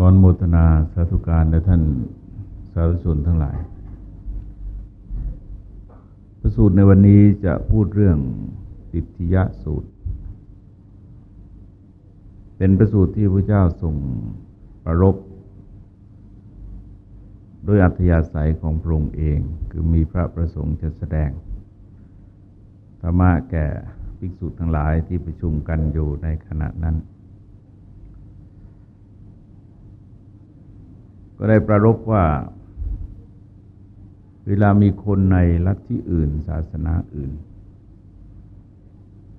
ก่อนโมทนาสาธุการและท่านสาธุชนทั้งหลาย ประสูตรในวันนี้จะพูดเรื่องติทิยะสูตร เป็นประสูตรที่พระเจ้าทรงประรบโดยอัธยาศัยของพระองค์เองคือมีพระประสงค์จะแสดงธรรมะแก่ภิกษุทั้งหลายที่ประชุมกันอยู่ในขณะนั้น ก็ได้ประรบว่า เวลามีคนในลัทธิอื่น ศาสนาอื่น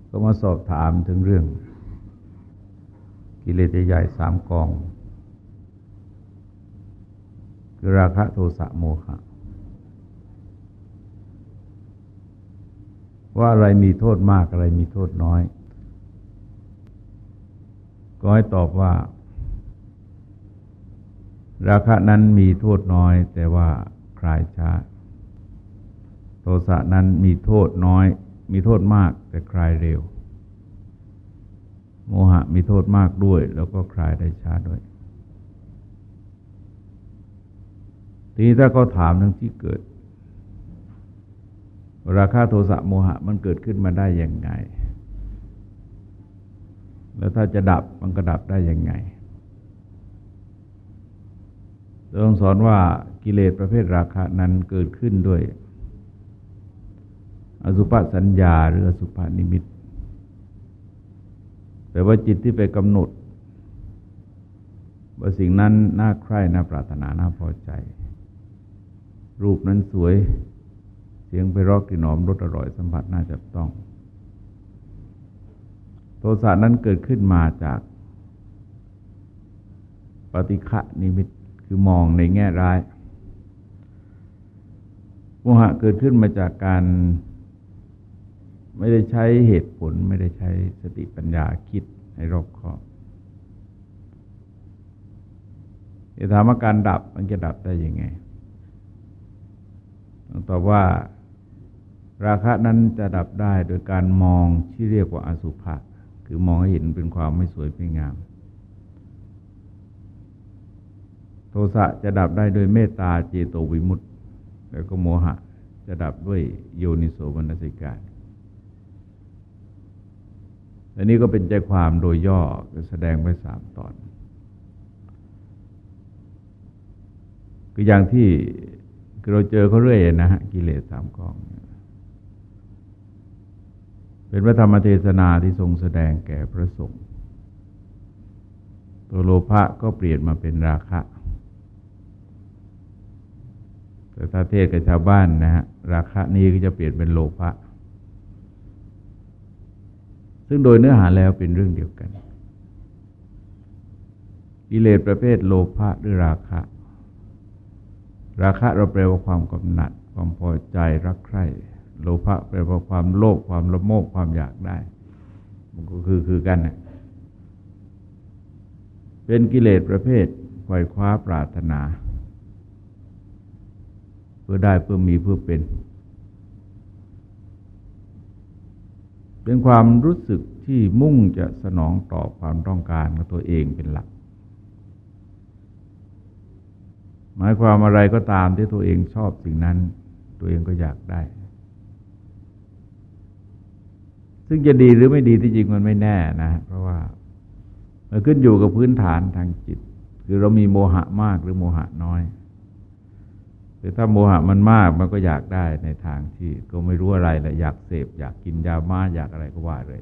ก็มาสอบถามถึงเรื่อง กิเลสใหญ่สามกอง คือราคะโทสะโมหะว่าอะไรมีโทษมากอะไรมีโทษน้อย ก็ให้ตอบว่า ราคะนั้นมีโทษน้อยแต่ว่าคลายช้า โทสะนั้นมีโทษน้อย มีโทษมากแต่คลายเร็ว โมหะมีโทษมากด้วย แล้วก็คลายได้ช้าด้วยทีนี้ถ้าเขาถามทั้งที่เกิด ราคาโทสะโมหะมันเกิดขึ้นมาได้ยังไง แล้วถ้าจะดับมันก็ดับได้ยังไง ทรงสอนว่ากิเลสประเภทราคะนั้นเกิดขึ้นด้วย อสุภสัญญาหรืออสุภนิมิตแปลว่าจิตที่ไปกำหนดว่าสิ่งนั้นน่าใคร่น่าปรารถนาน่าพอใจ รูปนั้นสวย เสียงไปรอกกลิ่นหอมรสอร่อยสัมผัสน่าจับต้อง โทสะนั้นเกิดขึ้นมาจากปฏิฆะนิมิต คือมองในแง่ร้าย โมหะเกิดขึ้นมาจากการ ไม่ได้ใช้เหตุผล ไม่ได้ใช้สติปัญญาคิดให้รอบคอบจะถามว่าการดับมันจะดับได้ยังไงต้องตอบว่าราคะนั้นจะดับได้โดยการมองที่เรียกว่าอสุภะคือมองให้เห็นเป็นความไม่สวยไม่งามโท สะจะดับได้โดยเมตตาเจโตวิมุตต์แล้วก็โมหะ จะดับด้วยโยนิโสมนสิกาอันนี้ก็เป็นใจความโดยย่อแสดงไว้สามตอน คืออย่างที่เราเจอเขาเรื่อยนะฮะกิเลสสามกอง เป็นพระธรรมเทศนาที่ทรงแสดงแก่พระสงฆ์ตัวโลภะก็เปลี่ยนมาเป็นราคะ แต่ถ้าเทศกับชาวบ้านนะฮะราคะนี้ก็จะเปลี่ยนเป็นโลภะซึ่งโดยเนื้อหาแล้วเป็นเรื่องเดียวกันกิเลสประเภทโลภะหรือราคะ ราคะเราแปลว่าความกำหนัด ความพอใจรักใคร่โลภะแปลว่าความโลภความละโมบความอยากได้ มันก็คือคือกันนะเป็นกิเลสประเภทไขว่คว้าปรารถนา พื่อได้เพื่อมีเพื่อเป็น เป็นความรู้สึกที่มุ่งจะสนองตอบความต้องการของตัวเองเป็นหลัก หมายความอะไรก็ตามที่ตัวเองชอบสิ่งนั้น ตัวเองก็อยากได้ ซึ่งจะดีหรือไม่ดีที่จริงมันไม่แน่นะ เพราะว่ามันขึ้นอยู่กับพื้นฐานทางจิต คือเรามีโมหะมากหรือโมหะน้อย คือถ้าโมหะมันมากมันก็อยากได้ในทางที่ก็ไม่รู้อะไรแหละอยากเสพ อยากกินยามา อยากอะไรก็ว่าเลย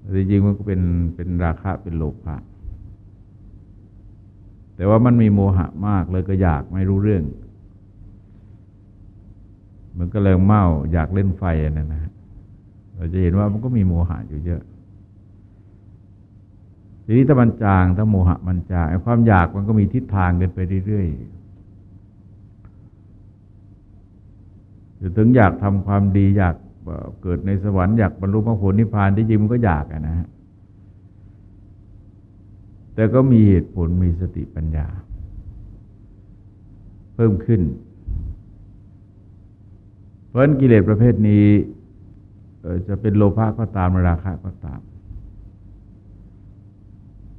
แต่จริงมันก็เป็นเป็นราคะเป็นโลภะแต่ว่ามันมีโมหะมากเลยก็อยากไม่รู้เรื่อง มันก็เลยเมาอยากเล่นไฟนั่นนะเราจะเห็นว่ามันก็มีโมหะอยู่เยอะทีนี้ถ้ามันจางถ้าโมหะมันจางความอยากมันก็มีทิศทางเกันไปเรื่อยๆ ถึงอยากทำความดีอยากเกิดในสวรรค์อยากบรรลุพระผลนิพพานที่จริงมันก็อยากนะฮะแต่ก็มีเหตุผลมีสติปัญญา เพิ่มขึ้น เพราะกิเลสประเภทนี้จะเป็นโลภะก็ตามราคะก็ตาม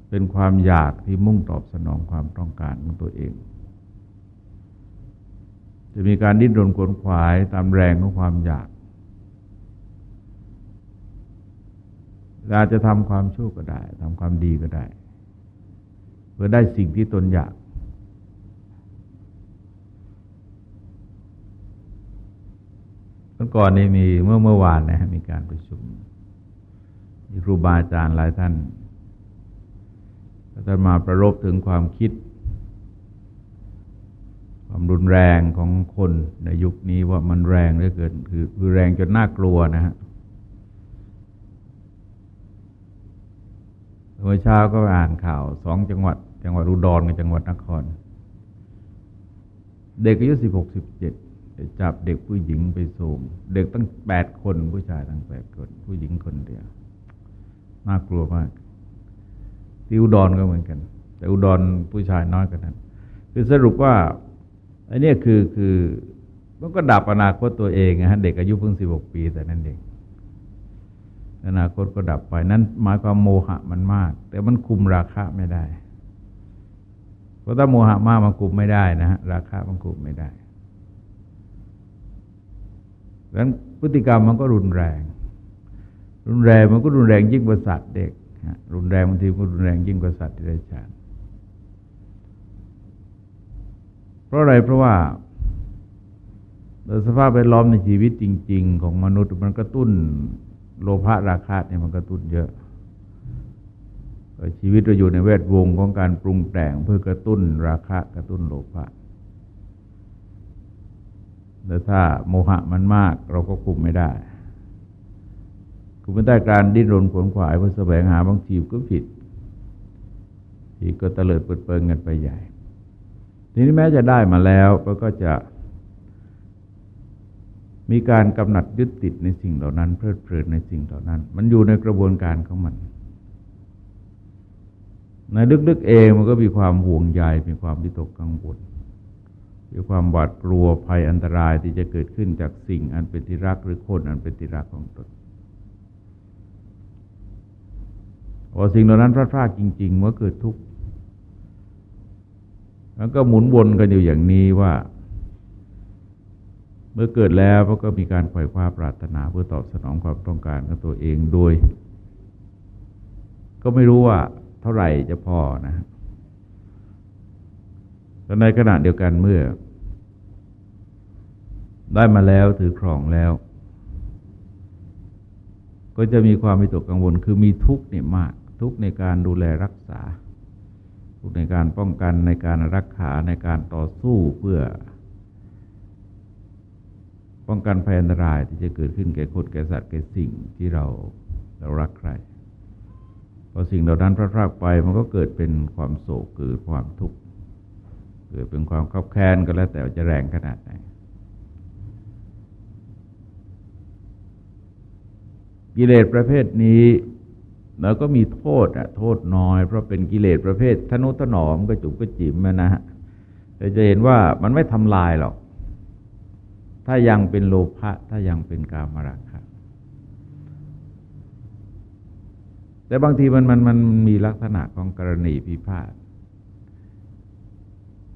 เป็นความอยากที่มุ่งตอบสนองความต้องการของตัวเอง จะมีการดิ้นรนขวนขวายตามแรงของความอยากอาจจะทำความชั่วก็ได้ทำความดีก็ได้ เพื่อได้สิ่งที่ตนอยาก เมื่อก่อนนี้มีเมื่อเมื่อวานนะฮะมีการประชุมมีครูบาอาจารย์หลายท่านท่านมาประรบถึงความคิด ความรุนแรงของคนในยุคนี้ว่ามันแรงเหลือเกินคือคือแรงจนน่ากลัวนะฮะเมื่อเช้าก็อ่านข่าวสองจังหวัด จังหวัดอุดรกับจังหวัดนคร เด็กอายุสิบหกสิบเจ็ดจับเด็กผู้หญิงไปสูมเด็กตั้งแปดคนผู้ชายตั้งแปดคน ผู้หญิงคนเดียวน่ากลัวมาก ที่อุดรก็เหมือนกัน แต่อุดรผู้ชายน้อยกว่านั้น คือสรุปว่า อันนี้คือคือมันก็ดับอนาคตตัวเองนะฮะเด็กอายุเพิ่งสิบหกปีแต่นั่นเองอนาคตก็ดับไปนั้นหมายความโมหะมันมาก แต่มันคุมราคะไม่ได้ เพราะถ้าโมหะมากมันคุมไม่ได้นะฮะราคามันคุมไม่ได้ดังนั้นพฤติกรรมมันก็รุนแรง รุนแรงมันก็รุนแรงยิ่งกว่าสัตว์เด็กรุนแรงบางทีก็รุนแรงยิ่งกว่าสัตว์ที่ได้ฌานเพ ราะอะไรเพราะว่าโดยสภาพแวดล้อมในชีวิตจริง ๆ ของมนุษย์มันกระตุ้นโลภะราคะเนี่ยมันกระตุ้นเยอะชีวิตเราอยู่ในแวดวงของการปรุงแต่งเพื่อกระตุ้นราคะกระตุ้นโลภะแต่ถ้าโมหะมันมาก เราก็คุมไม่ได้ คุมไม่ได้การดิ้นรนขวนขวายเพื่อแสวงหาบางทีก็ผิด ทีก็เตลิดเปิดเปิงกันไปใหญ่ ทีนี้แม้จะได้มาแล้วมันก็จะ มีการกำหนัดยึดติดในสิ่งเหล่านั้น เพลิดเพลินในสิ่งเหล่านั้น มันอยู่ในกระบวนการของมันในลึกๆเองมันก็มีความห่วงใยมีความวิตกกังวลมีความหวาดกลัวภัยอันตรายที่จะเกิดขึ้นจากสิ่งอันเป็นที่รักหรือคนอันเป็นที่รักของตนพอสิ่งเหล่านั้นพลาดพลาดจริงๆเมื่อเกิดทุกข์ แล้วก็หมุนวนกันอยู่อย่างนี้ว่า เมื่อเกิดแล้วพก็มีการปล่อยความปรารถนาเพื่อตอบสนองความต้องการของตัวเองโดย ก็ไม่รู้ว่า เท่าไหร่จะพอนะแต่ในขณะเดียวกันเมื่อ ได้มาแล้วถือครองแล้ว ก็จะมีความมีตกกังวล คือมีทุกข์เนี่ยมาก ทุกข์ในการดูแลรักษา ในการป้องกันในการรักษาในการต่อสู้เพื่อ ป้องกันภัยอันตรายที่จะเกิดขึ้นแก่คนแก่สัตว์แก่สิ่งที่เราเรารักใครพอสิ่งเหล่านั้นพลาดพลาดไปมันก็เกิดเป็นความโศกเกิดความทุกข์เกิดเป็นความขับแค้นก็แล้วแต่จะแรงขนาดไหนกิเลสประเภทนี้ แล้วก็มีโทษอะโทษน้อย เพราะเป็นกิเลสประเภททนุถนอมกระจุกกระจิ๋มนะฮะแต่จะเห็นว่ามันไม่ทำลายหรอก ถ้ายังเป็นโลภะถ้ายังเป็นกามราคะแต่บางทีมันมันมันมีลักษณะของกรณีพิพาท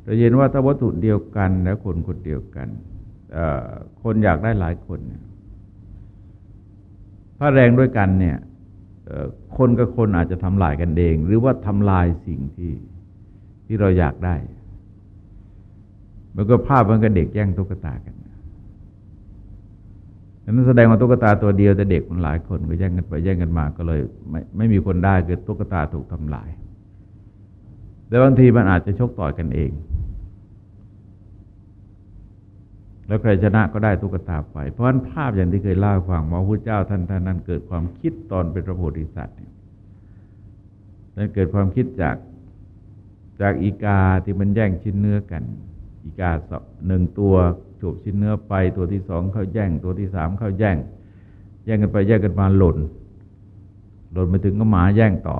เราเห็นว่าถ้าวัตถุเดียวกัน แล้วคนคนเดียวกันคนอยากได้หลายคนเนี่ยถ้าแรงด้วยกันเนี่ย คนกับคนอาจจะทำลายกันเอง หรือว่าทำลายสิ่งที่ที่เราอยากได้ มันก็ภาพมันก็เด็กแย่งตุ๊กตากันนั้นแสดงว่าตุ๊กตาตัวเดียวแต่เด็กมันหลายคนก็แย่งกันไปแย่งกันมาก็เลย ไม่ไม่มีคนได้คือตุ๊กตาถูกทำลาย แต่บางทีมันอาจจะชกต่อยกันเอง แล้วใครชนะก็ได้ตุ๊กตาไป เพราะฉะนั้นภาพอย่างที่เคยเล่าฟังว่าพระเจ้าท่านท่านนั้นเกิดความคิดตอนเป็นพระโพธิสัตว์เนี่ยท่านเกิดความคิดจากจากอีกาที่มันแย่งชิ้นเนื้อกัน อีกาหนึ่งตัวฉบชิ้นเนื้อไปตัวที่สองเข้าแย่ง ตัวที่สามเข้าแย่ง แย่งกันไปแย่งกันมาหล่น หล่นไปถึงก็หมาแย่งต่อ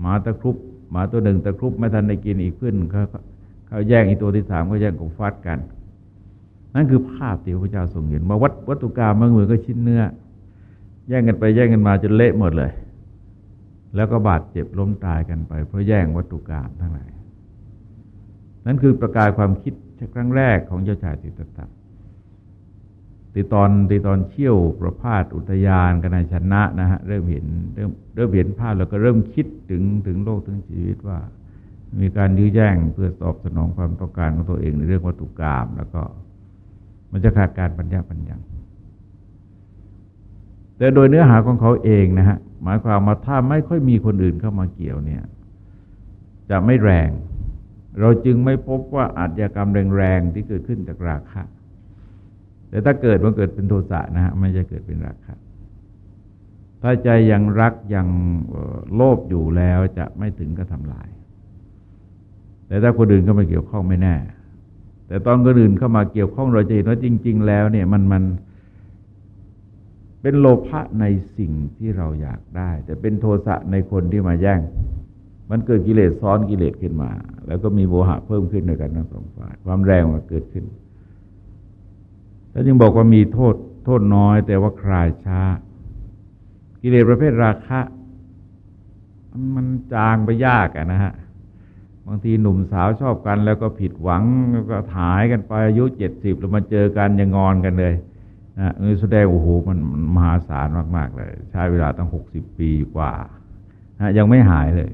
หมาตะครุบหมาตัวหนึ่งตะครุบไม่ทันได้กินอีกขึ้นเขาเขาแย่งอีกตัวที่สามก็แย่งกันฟัดกัน นั่นคือภาพที่พระเจ้าทรงเห็นว่าวัตวัตถุกรรมมันเหมือนก็ชิ้นเนื้อ แย่งกันไปแย่งกันมาจนเละหมดเลย แล้วก็บาดเจ็บล้มตายกันไป เพราะแย่งวัตถุกรรมทั้งหลายนั่นคือประกายความคิดครั้งแรกของเจ้าชายติตตะติตอนติตอนเชี่ยวประพาสอุทยานกันในชนะนะฮะเริ่มเห็นเริ่มเริ่มเห็นภาพแล้วก็เริ่มคิดถึงถึงโลกถึงชีวิตว่า มีการยื้อแย่งเพื่อตอบสนองความต้องการของตัวเองในเรื่องวัตถุกรรมแล้วก็ มันจะขาดการปัญญาปัญญาแต่โดยเนื้อหาของเขาเองนะฮะหมายความว่าถ้าไม่ค่อยมีคนอื่นเข้ามาเกี่ยวเนี่ย จะไม่แรง เราจึงไม่พบว่าอาชญากรรมแรงๆที่เกิดขึ้นจากราคะแต่ถ้าเกิดมันเกิดเป็นโทสะนะฮะไม่ใช่เกิดเป็นราคะถ้าใจยังรักยังโลภอยู่แล้วจะไม่ถึงกับทำลาย แต่ถ้าคนอื่นเข้ามาเกี่ยวข้องไม่แน่ แต่ตอนคนอื่นเข้ามาเกี่ยวข้องเราจะเห็นว่าจริง ๆ แล้วเนี่ยมันมันเป็นโลภะในสิ่งที่เราอยากได้ แต่เป็นโทสะในคนที่มาแย่ง มันเกิดกิเลสซ้อนกิเลสขึ้นมา แล้วก็มีโมหะเพิ่มขึ้นในกันทั้งสองฝ่ายความแรงมันเกิดขึ้นแล้วจึงบอกว่ามีโทษโทษน้อย แต่ว่าคลายช้า กิเลสประเภทราคะ มันจางไปยากอะนะฮะ บางทีหนุ่มสาวชอบกันแล้วก็ผิดหวังก็หายกันไปอายุเจ็ดสิบแล้วมาเจอกันยังงอนกันเลยนะเออแสดงโอ้โหมันมหาศาลมาก ๆ เลย ใช้เวลาตั้งหกสิบปีกว่านะยังไม่หายเลย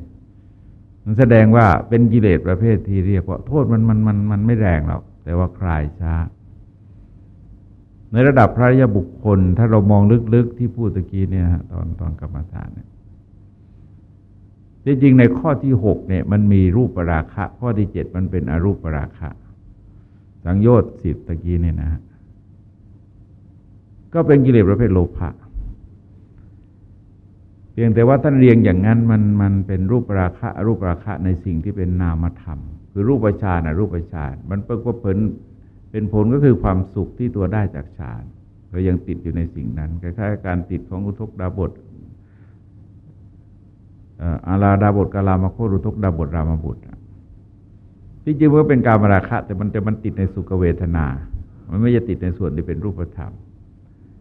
มันแสดงว่าเป็นกิเลสประเภทที่เรียกว่าโทษมันมันมันมันไม่แรงหรอก แต่ว่าคลายช้า ในระดับพระยาบุคคล ถ้าเรามองลึกๆที่พูดตะกี้เนี่ยตอนตอนกรรมฐานเนี่ย จริงๆในข้อที่หกเนี่ยมันมีรูปปราคะ ข้อที่เจ็ดมันเป็นอรูปปราคะ สังโยชน์สิบตะกี้เนี่ยนะฮะก็เป็นกิเลสประเภทโลภะเพียงแต่ว่าท่านเรียงอย่างนั้นมันมันเป็นรูปราคะรูปราคะในสิ่งที่เป็นนามธรรม คือรูปฌานอรูปฌานมันเปิดก็เพิ่นเป็นผลก็คือความสุขที่ตัวได้จากฌานก็ยังติดอยู่ในสิ่งนั้นคล้ายๆการติดของอุทกดาบท อาราดาบทกาลามโครุทกดาบทรามาบุตรที่จริงมันก็เป็นการมราคะ แต่มันจะมันติดในสุขเวทนา มันไม่จะติดในส่วนที่เป็นรูปธรรม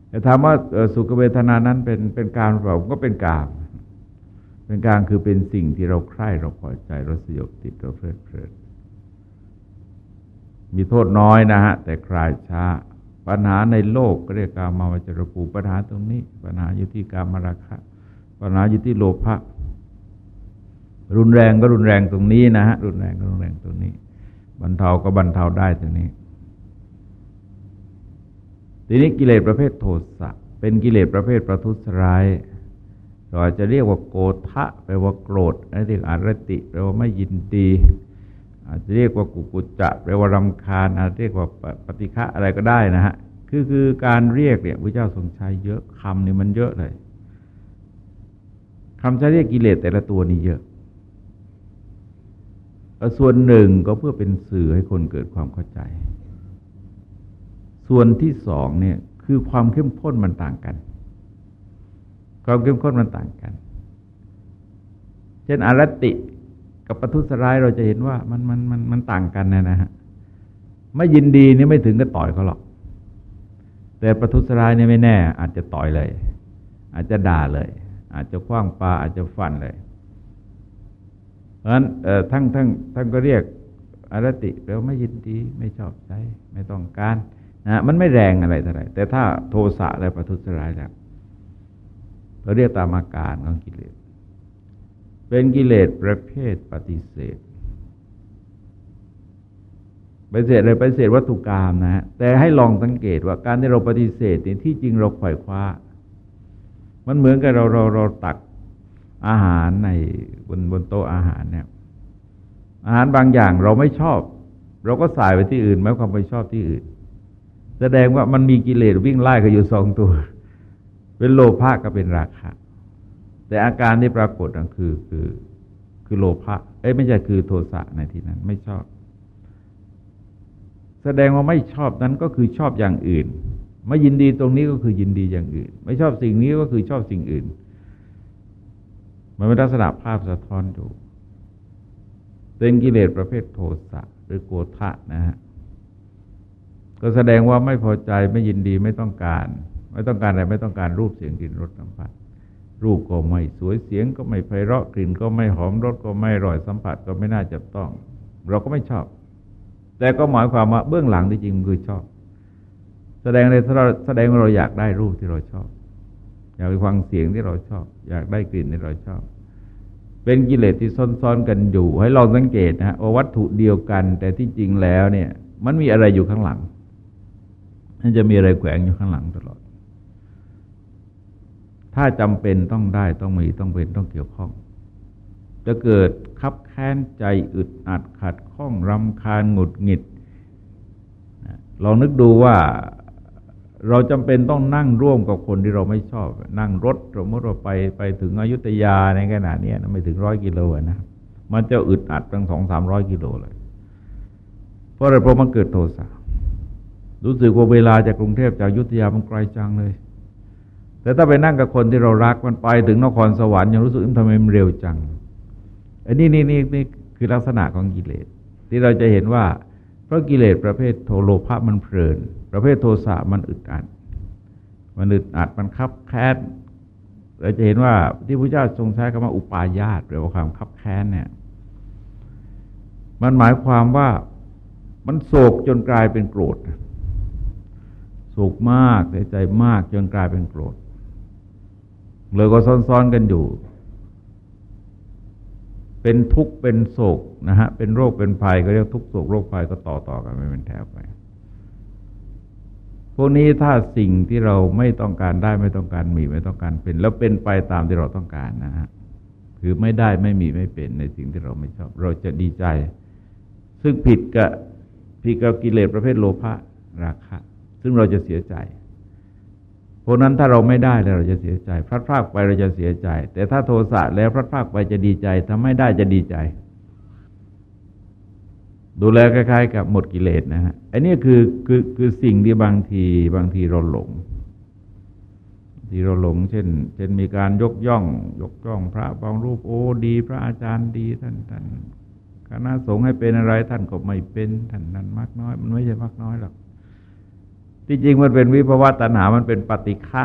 แต่ถามว่าสุขเวทนานั้นเป็นเป็นการเปล่าก็เป็นกาม เป็นการคือเป็นสิ่งที่เราใคร่เราพอใจเราสยบติดเราเพลิดเพลินมีโทษน้อยนะฮะ แต่คลายช้า ปัญหาในโลกก็เรียกกามาวจรปูปัญหาตรงนี้ ปัญหาอยู่ที่การมราคะ ปัญหาอยู่ที่โลภะ รุนแรงก็รุนแรงตรงนี้นะฮะรุนแรงก็รุนแรงตรงนี้ บรรเทาก็บรรเทาได้ตรงนี้ ทีนี้กิเลสประเภทโทสะเป็นกิเลสประเภทประทุษร้ายเราอาจจะเรียกว่าโกทะแปลว่าโกรธอันนี้เรียกอารติแปลว่าไม่ยินดี อาจจะเรียกว่ากุกุจจะแปลว่ารำคาญ อาจจะเรียกว่าปฏิฆะอะไรก็ได้นะฮะคือคือการเรียกเนี่ยพระเจ้าทรงใช้เยอะคำนี่มันเยอะเลยคำใช้เรียกกิเลสแต่ละตัวนี่เยอะ ส่วนหนึ่งก็เพื่อเป็นสื่อให้คนเกิดความเข้าใจ ส่วนที่สองเนี่ยคือความเข้มข้นมันต่างกัน ความเข้มข้นมันต่างกัน เช่นอารติกับปทุษร้ายเราจะเห็นว่ามันมันมันมันต่างกันนะนะฮะไม่ยินดีนี่ไม่ถึงก็ต่อยเขาหรอก แต่ปทุษร้ายนี่ไม่แน่ อาจจะต่อยเลย อาจจะด่าเลย อาจจะคว้างปลาอาจจะฟันเลย เพราะฉะนั้นทั้งทั้งทั้งก็เรียกอรติแปลว่าไม่ยินดีไม่ชอบใจไม่ต้องการนะมันไม่แรงอะไรเท่าไหร่แต่ถ้าโทสะอะไรประทุษร้ายแล้วเราเรียกตามอาการของกิเลส เป็นกิเลสประเภทปฏิเสธปฏิเสธอะไรปฏิเสธวัตถุกรรมนะฮะแต่ให้ลองสังเกตว่าการที่เราปฏิเสธเนี่ยที่จริงเราขวายคว้า มันเหมือนกับเราเราเราตัก อาหารในบนบนโต๊ะอาหารเนี่ย อาหารบางอย่างเราไม่ชอบ เราก็สายไปที่อื่นไม่ความไปชอบที่อื่น แสดงว่ามันมีกิเลสวิ่งไล่กันอยู่สองตัว เป็นโลภะกับเป็นราคะแต่อาการที่ปรากฏนั่นคือคือคือโลภะเอ้ยไม่ใช่คือโทสะในที่นั้นไม่ชอบ แสดงว่าไม่ชอบนั้นก็คือชอบอย่างอื่นไม่ยินดีตรงนี้ก็คือยินดีอย่างอื่น ไม่ชอบสิ่งนี้ก็คือชอบสิ่งอื่น มันเป็นลักษณะภาพสะท้อนอยู่เป็นกิเลสประเภทโทสะหรือโกธะนะฮะก็แสดงว่าไม่พอใจไม่ยินดีไม่ต้องการ ไม่ต้องการอะไรไม่ต้องการรูปเสียงกลิ่นรสสัมผัส รูปก็ไม่สวยเสียงก็ไม่ไพเราะกลิ่นก็ไม่หอมรสก็ไม่อร่อยสัมผัสก็ไม่น่าจับต้อง เราก็ไม่ชอบ แต่ก็หมายความว่าเบื้องหลังที่จริงคือชอบ แสดงเลยถ้าเราแสดงว่าเราอยากได้รูปที่เราชอบ อยากไปฟังเสียงที่เราชอบ อยากได้กลิ่นที่เราชอบ เป็นกิเลสที่ซ้อนๆกันอยู่ ให้เราสังเกตนะว่าวัตถุเดียวกัน แต่ที่จริงแล้วเนี่ย มันมีอะไรอยู่ข้างหลังมันจะมีอะไรแขวงอยู่ข้างหลังตลอด ถ้าจำเป็นต้องได้ต้องมีต้องเป็นต้องเกี่ยวข้อง จะเกิดคับแค้นใจอึดอัดขัดข้องรำคาญหงุดหงิดลองนึกดูว่า เราจำเป็นต้องนั่งร่วมกับคนที่เราไม่ชอบ นั่งรถสมมติเราไปไปถึงอยุธยาในขณะนี้ไม่ถึงร้อยกิโลนะมันจะอึดอัดตั้งสองสามร้อยกิโลเลย เพราะอะไรเพราะมันเกิดโทสะรู้สึกว่าเวลาจากกรุงเทพจากอยุธยามันไกลจังเลย แต่ถ้าไปนั่งกับคนที่เรารักมันไปถึงนครสวรรค์ยังรู้สึกทำไมมันเร็วจังอันนี้นี่นี่นี่คือลักษณะของกิเลสที่เราจะเห็นว่า ราะกิเลสประเภทโทโลภะมันเพลิน ประเภทโทสะมันอึดอัด มันอึดอัดมันคับแค้นเราจะเห็นว่าที่พระเจ้าทรงใช้คำว่าอุปาญาตหรือว่าความคับแค้นเนี่ย มันหมายความว่ามันโศกจนกลายเป็นโกรธโศกมากเสียใจมากจนกลายเป็นโกรธเลยก็ซ้อนๆกันอยู่ เป็นทุกข์เป็นโศกนะฮะเป็นโรคเป็นภัยก็เรียกทุกโศกโรคภัยก็ต่อต่อกันไม่เป็นแถวไป พวกนี้ถ้าสิ่งที่เราไม่ต้องการได้ไม่ต้องการมีไม่ต้องการเป็น แล้วเป็นไปตามที่เราต้องการนะฮะคือไม่ได้ไม่มีไม่เป็นในสิ่งที่เราไม่ชอบ เราจะดีใจ ซึ่งผิดกับผิดกับกิเลสประเภทโลภะราคะ ซึ่งเราจะเสียใจ พราะนั้นถ้าเราไม่ได้แล้วเราจะเสียใจ พลัดพรากไปเราจะเสียใจ แต่ถ้าโทสะแล้วพลัดพรากไปจะดีใจถ้าไม่ได้จะดีใจ ดูแลคล้ายๆ กับหมดกิเลสนะฮะอันนี้คือคือคือสิ่งที่บางทีบางทีเราหลงที่เราหลง เช่น เช่นมีการยกย่อง ยกย่อง พระบางรูปโอ้ดี พระอาจารย์ดีท่านท่านคณะสงฆ์ให้เป็นอะไรท่านก็ไม่เป็นท่านนั้นมากน้อย มันไม่ใช่มากน้อยหรอก ที่จริงมันเป็นวิภวะตัณหา มันเป็นปฏิฆะ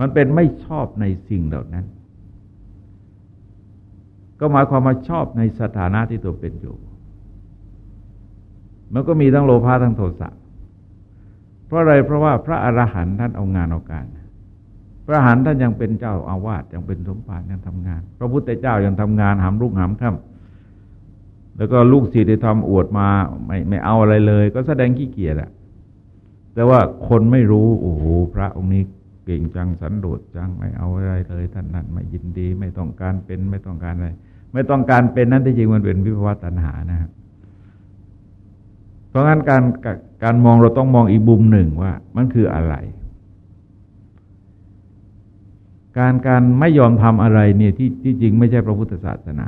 มันเป็นไม่ชอบในสิ่งเหล่านั้น ก็หมายความมาชอบในสถานะที่ตัวเป็นอยู่ มันก็มีทั้งโลภะทั้งโทสะ เพราะอะไร เพราะว่าพระอรหันต์ท่านเอางานเอาการ พระอรหันต์ท่านยังเป็นเจ้าอาวาสยังเป็นสมภารยังทำงาน พระพุทธเจ้ายังทำงานหามรุ่งหามค่ำแล้วก็ลูกศิษย์ที่ทำอวดมาไม่ไม่เอาอะไรเลย ก็แสดงขี้เกียจอะ แต่ว่าคนไม่รู้โอ้โหพระองค์นี้เก่งจังสันโดษจังไม่เอาอะไรเลยท่านนั้นไม่ยินดี ไม่ต้องการเป็นไม่ต้องการอะไรไม่ต้องการเป็นนั้นที่จริงมันเป็นวิภวตัณหานะครับเพราะงั้นการการมองเราต้องมองอีกบุมหนึ่งว่า มันคืออะไร การการไม่ยอมทำอะไรเนี่ยที่ที่จริงไม่ใช่พระพุทธศาสนา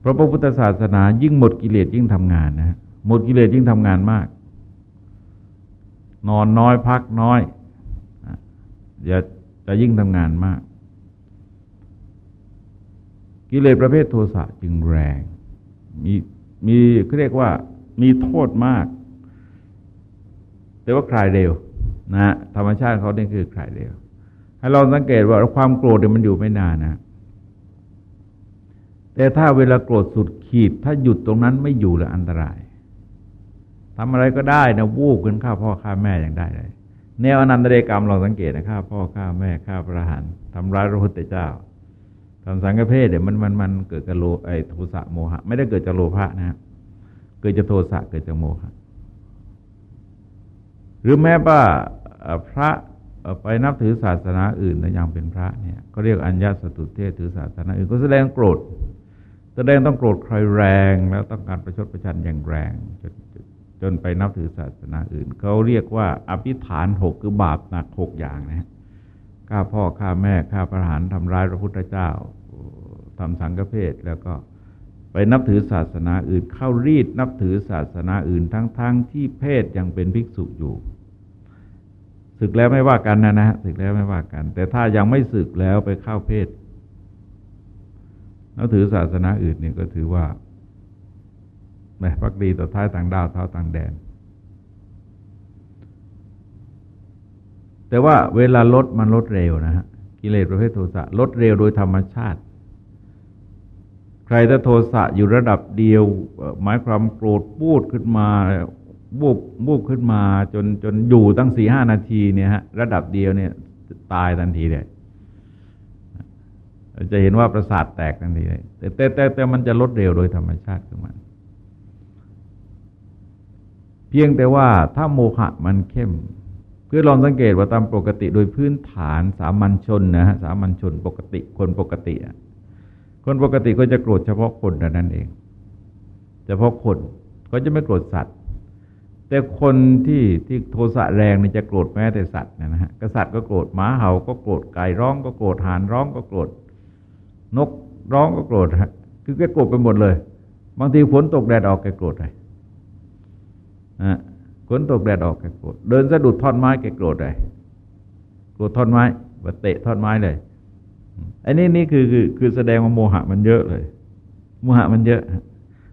เพราะพระพุทธศาสนายิ่งหมดกิเลสยิ่งทำงานนะหมดกิเลสยิ่งทำงานมาก นอนน้อยพักน้อยจะจะยิ่งทำงานมาก กิเลสประเภทโทสะจึงแรง มีมีเขาเรียกว่ามีโทษมาก แต่ว่าคลายเร็วนะธรรมชาติเขาเนี่ยคือคลายเร็ว ให้เราสังเกตว่าความโกรธเนี่ยมันอยู่ไม่นานนะแต่ถ้าเวลาโกรธสุดขีด ถ้าหยุดตรงนั้นไม่อยู่แล้วอันตราย ทำอะไรก็ได้นะวูบกันฆ่าพ่อฆ่าแม่อย่างได้เลยแนวอนันตเดกรรมเราสังเกตนะฆ่าพ่อฆ่าแม่ฆ่าพระหันทำร้ายพระพุทธเจ้าทำสังฆเพศเนี่ยมันมันมันเกิดจากโลไอโทสะโมหะ ไม่ได้เกิดจากโลภะนะ เกิดจากโทสะเกิดจากโมหะ หรือแม้ว่าพระไปนับถือศาสนาอื่นแต่ยังเป็นพระเนี่ยก็เรียกอัญญาสตุเทศถือศาสนาอื่นก็แสดงโกรธ แสดงต้องโกรธใครแรงแล้วต้องการประชดประชันอย่างแรงจนจ จนไปนับถือศาสนาอื่นเขาเรียกว่าอภิฐานหกคือบาปหนักหกอย่างนะฆ่าพ่อฆ่าแม่ฆ่าประหารทำร้ายพระพุทธเจ้าทำสังฆเพศแล้วก็ไปนับถือศาสนาอื่น เข้ารีดนับถือศาสนาอื่น ทั้งๆทที่เพศยังเป็นภิกษุอยู่ศึกแล้วไม่ว่ากันนะนะศึกแล้วไม่ว่ากัน แต่ถ้ายังไม่ศึกแล้วไปเข้าเพศนับถือศาสนาอื่นเนี่ยก็ถือว่า นะพักดีต่อท้ายต่างดาวเท้าต่างแดน แต่ว่าเวลาลดมันลดเร็วนะฮะกิเลสประเภทโทสะลดเร็วโดยธรรมชาติ ใครถ้าโทสะอยู่ระดับเดียว หมายความโกรธพูดขึ้นมาบูบบูบขึ้นมาจนจนอยู่ตั้งสี่ห้านาทีเนี่ยฮะระดับเดียวเนี่ยตายทันทีเลยจะเห็นว่าประสาทแตกทันทีเลยแต่แต่แต่แต่มันจะลดเร็วโดยธรรมชาติของมัน เพียงแต่ว่าถ้าโมหะมันเข้มคือลองสังเกตว่าตามปกติโดยพื้นฐานสามัญชนนะฮะสามัญชนปกติคนปกติอะคนปกติก็จะโกรธเฉพาะคนแต่นั้นเอง เฉพาะคนก็จะไม่โกรธสัตว์ แต่คนที่ที่โทสะแรงนี่จะโกรธแม้แต่สัตว์นะฮะกษัตริย์ก็โกรธหมาเห่าก็โกรธไก่ร้องก็โกรธห่านร้องก็โกรธนกร้องก็โกรธฮะคือแกโกรธไปหมดเลย บางทีฝนตกแดดออกแกโกรธเลย ฝนตกแดดออกแกโกรธเดินสะดุดท่อนไม้แกโกรธเลยโกรธท่อนไม้ว่าเตะท่อนไม้เลยอันนี้นี่คือคือคือแสดงว่าโมหะมันเยอะเลย โมหะมันเยอะ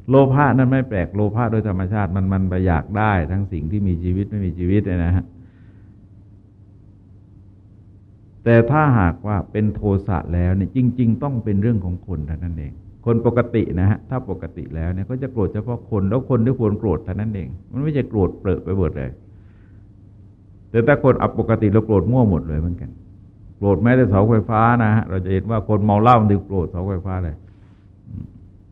โลภะนั้นไม่แปลกโลภะโดยธรรมชาติมันมันไปอยากได้ ทั้งสิ่งที่มีชีวิตไม่มีชีวิตเลยนะฮะแต่ถ้าหากว่าเป็นโทสะแล้วเนี่ยจริง ๆ ต้องเป็นเรื่องของคนเท่านั้นเอง คนปกตินะฮะถ้าปกติแล้วเนี่ยก็จะโกรธเฉพาะคนแล้วคนที่ควรโกรธเท่านั้นเอง มันไม่ใช่โกรธเปรอะไปหมดเลย แต่ถ้าคนอับปกติเราโกรธมั่วหมดเลยเหมือนกัน โกรธแม้แต่เสาไฟฟ้านะฮะเราจะเห็นว่าคนเมาเหล้ามันถึงโกรธเสาไฟฟ้าเลย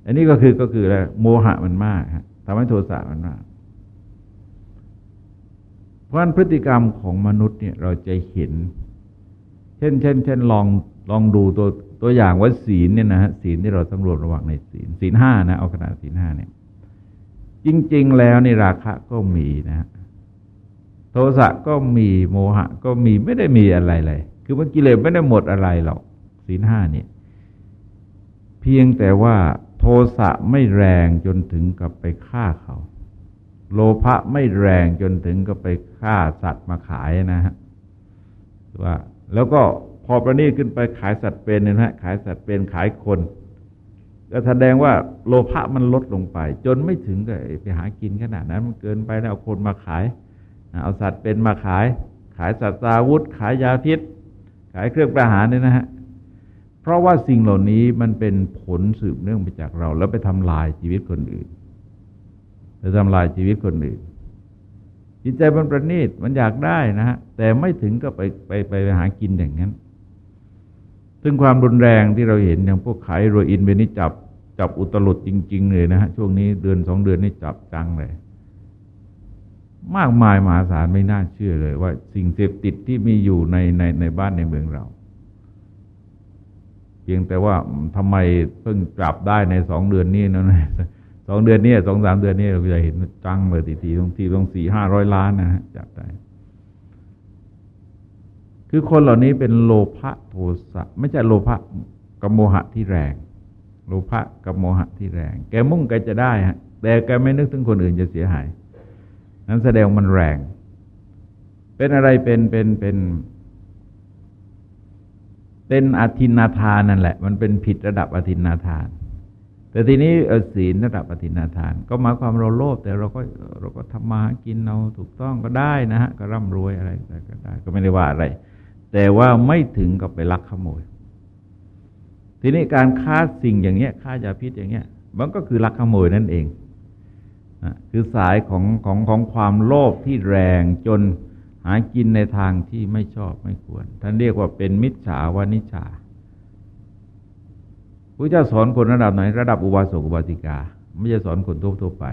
อันนี้ก็คือก็คืออะไรโมหะมันมากฮะทำให้โทสะมันมากเพราะพฤติกรรมของมนุษย์เนี่ยเราจะเห็น เช่นเช่นเช่นลองลองดูตัว ตัวอย่างว่าศีลเนี่ยนะฮะศีลที่เราสำรวจระหว่างในศีลศีลห้านะเอาขนาดศีลห้าเนี่ย จริง ๆ แล้วในราคะก็มีนะ โทสะก็มีโมหะ ก็มีไม่ได้มีอะไรเลย คือมันกิเลสไม่ได้หมดอะไรหรอกศีลห้าเนี่ย เพียงแต่ว่าโทสะไม่แรงจนถึงกับไปฆ่าเขา โลภะไม่แรงจนถึงกับไปฆ่าสัตว์มาขายนะฮะว่าแล้วก็ อประนีขึ้นไปขายสัตว์เป็นนะฮะขายสัตว์เป็นขายคนก็แสดงว่าโลภะมันลดลงไป จนไม่ถึงกับไปหากินขนาดนั้น มันเกินไปแล้วเอาคนมาขาย เอาสัตว์เป็นมาขาย ขายสัตว์อาวุธ ขายยาพิษ ขายเครื่องประหารเนี่ยนะฮะเพราะว่าสิ่งเหล่านี้มันเป็นผลสืบเนื่องมาจากเรา แล้วไปทำลายชีวิตคนอื่นไปทำลายชีวิตคนอื่นจิตใจมันประณีตมันอยากได้นะฮะแต่ไม่ถึงก็ไปไปไปหากินอย่างนั้น ซึ่งความรุนแรงที่เราเห็นอย่างพวกขายโรอินเวนิจับจับอุตลุดจริง ๆ เลยนะฮะช่วงนี้เดือนสองเดือนนี่จับจังเลย มากมายมหาศาลไม่น่าเชื่อเลย ว่าสิ่งเสพติดที่มีอยู่ในในในบ้านในเมืองเรา เพียงแต่ว่าทำไมเพิ่งจับได้ในสองเดือนนี้นะสองเดือนนี้สองสามเดือนนี้เราจะเห็นจังเลยทีทีตรงที่ตรงสี่ห้าร้อยล้านนะฮะจับได้ คือคนเหล่านี้เป็นโลภะโทสะไม่ใช่โลภะกับโมหะที่แรง โลภะกับโมหะที่แรง แกมุ่งแกจะได้ฮะแต่แกไม่นึกถึงคนอื่นจะเสียหาย นั้นแสดงมันแรง เป็นอะไรเป็นเป็นเป็นเป็นอธินาทานนั่นแหละ มันเป็นผิดระดับอธินาทาน แต่ทีนี้ศีลระดับปฏินาทาน ก็หมายความเราโลภแต่เราก็เราก็ทำมากินเราถูกต้องก็ได้นะฮะก็ร่ำรวยอะไรก็ได้ ก็ไม่ได้ว่าอะไร แต่ว่าไม่ถึงกับไปลักขโมย ทีนี้การฆ่าสิ่งอย่างเงี้ยฆ่ายาพิษอย่างเงี้ย มันก็คือลักขโมยนั่นเองคือสายของของของความโลภที่แรงจนหากินในทางที่ไม่ชอบไม่ควร ท่านเรียกว่าเป็นมิจฉาวานิชาพระเจ้าสอนคนระดับไหน ระดับอุบาสกอุบาสิกา ไม่ใช่สอนคนทั่วๆไป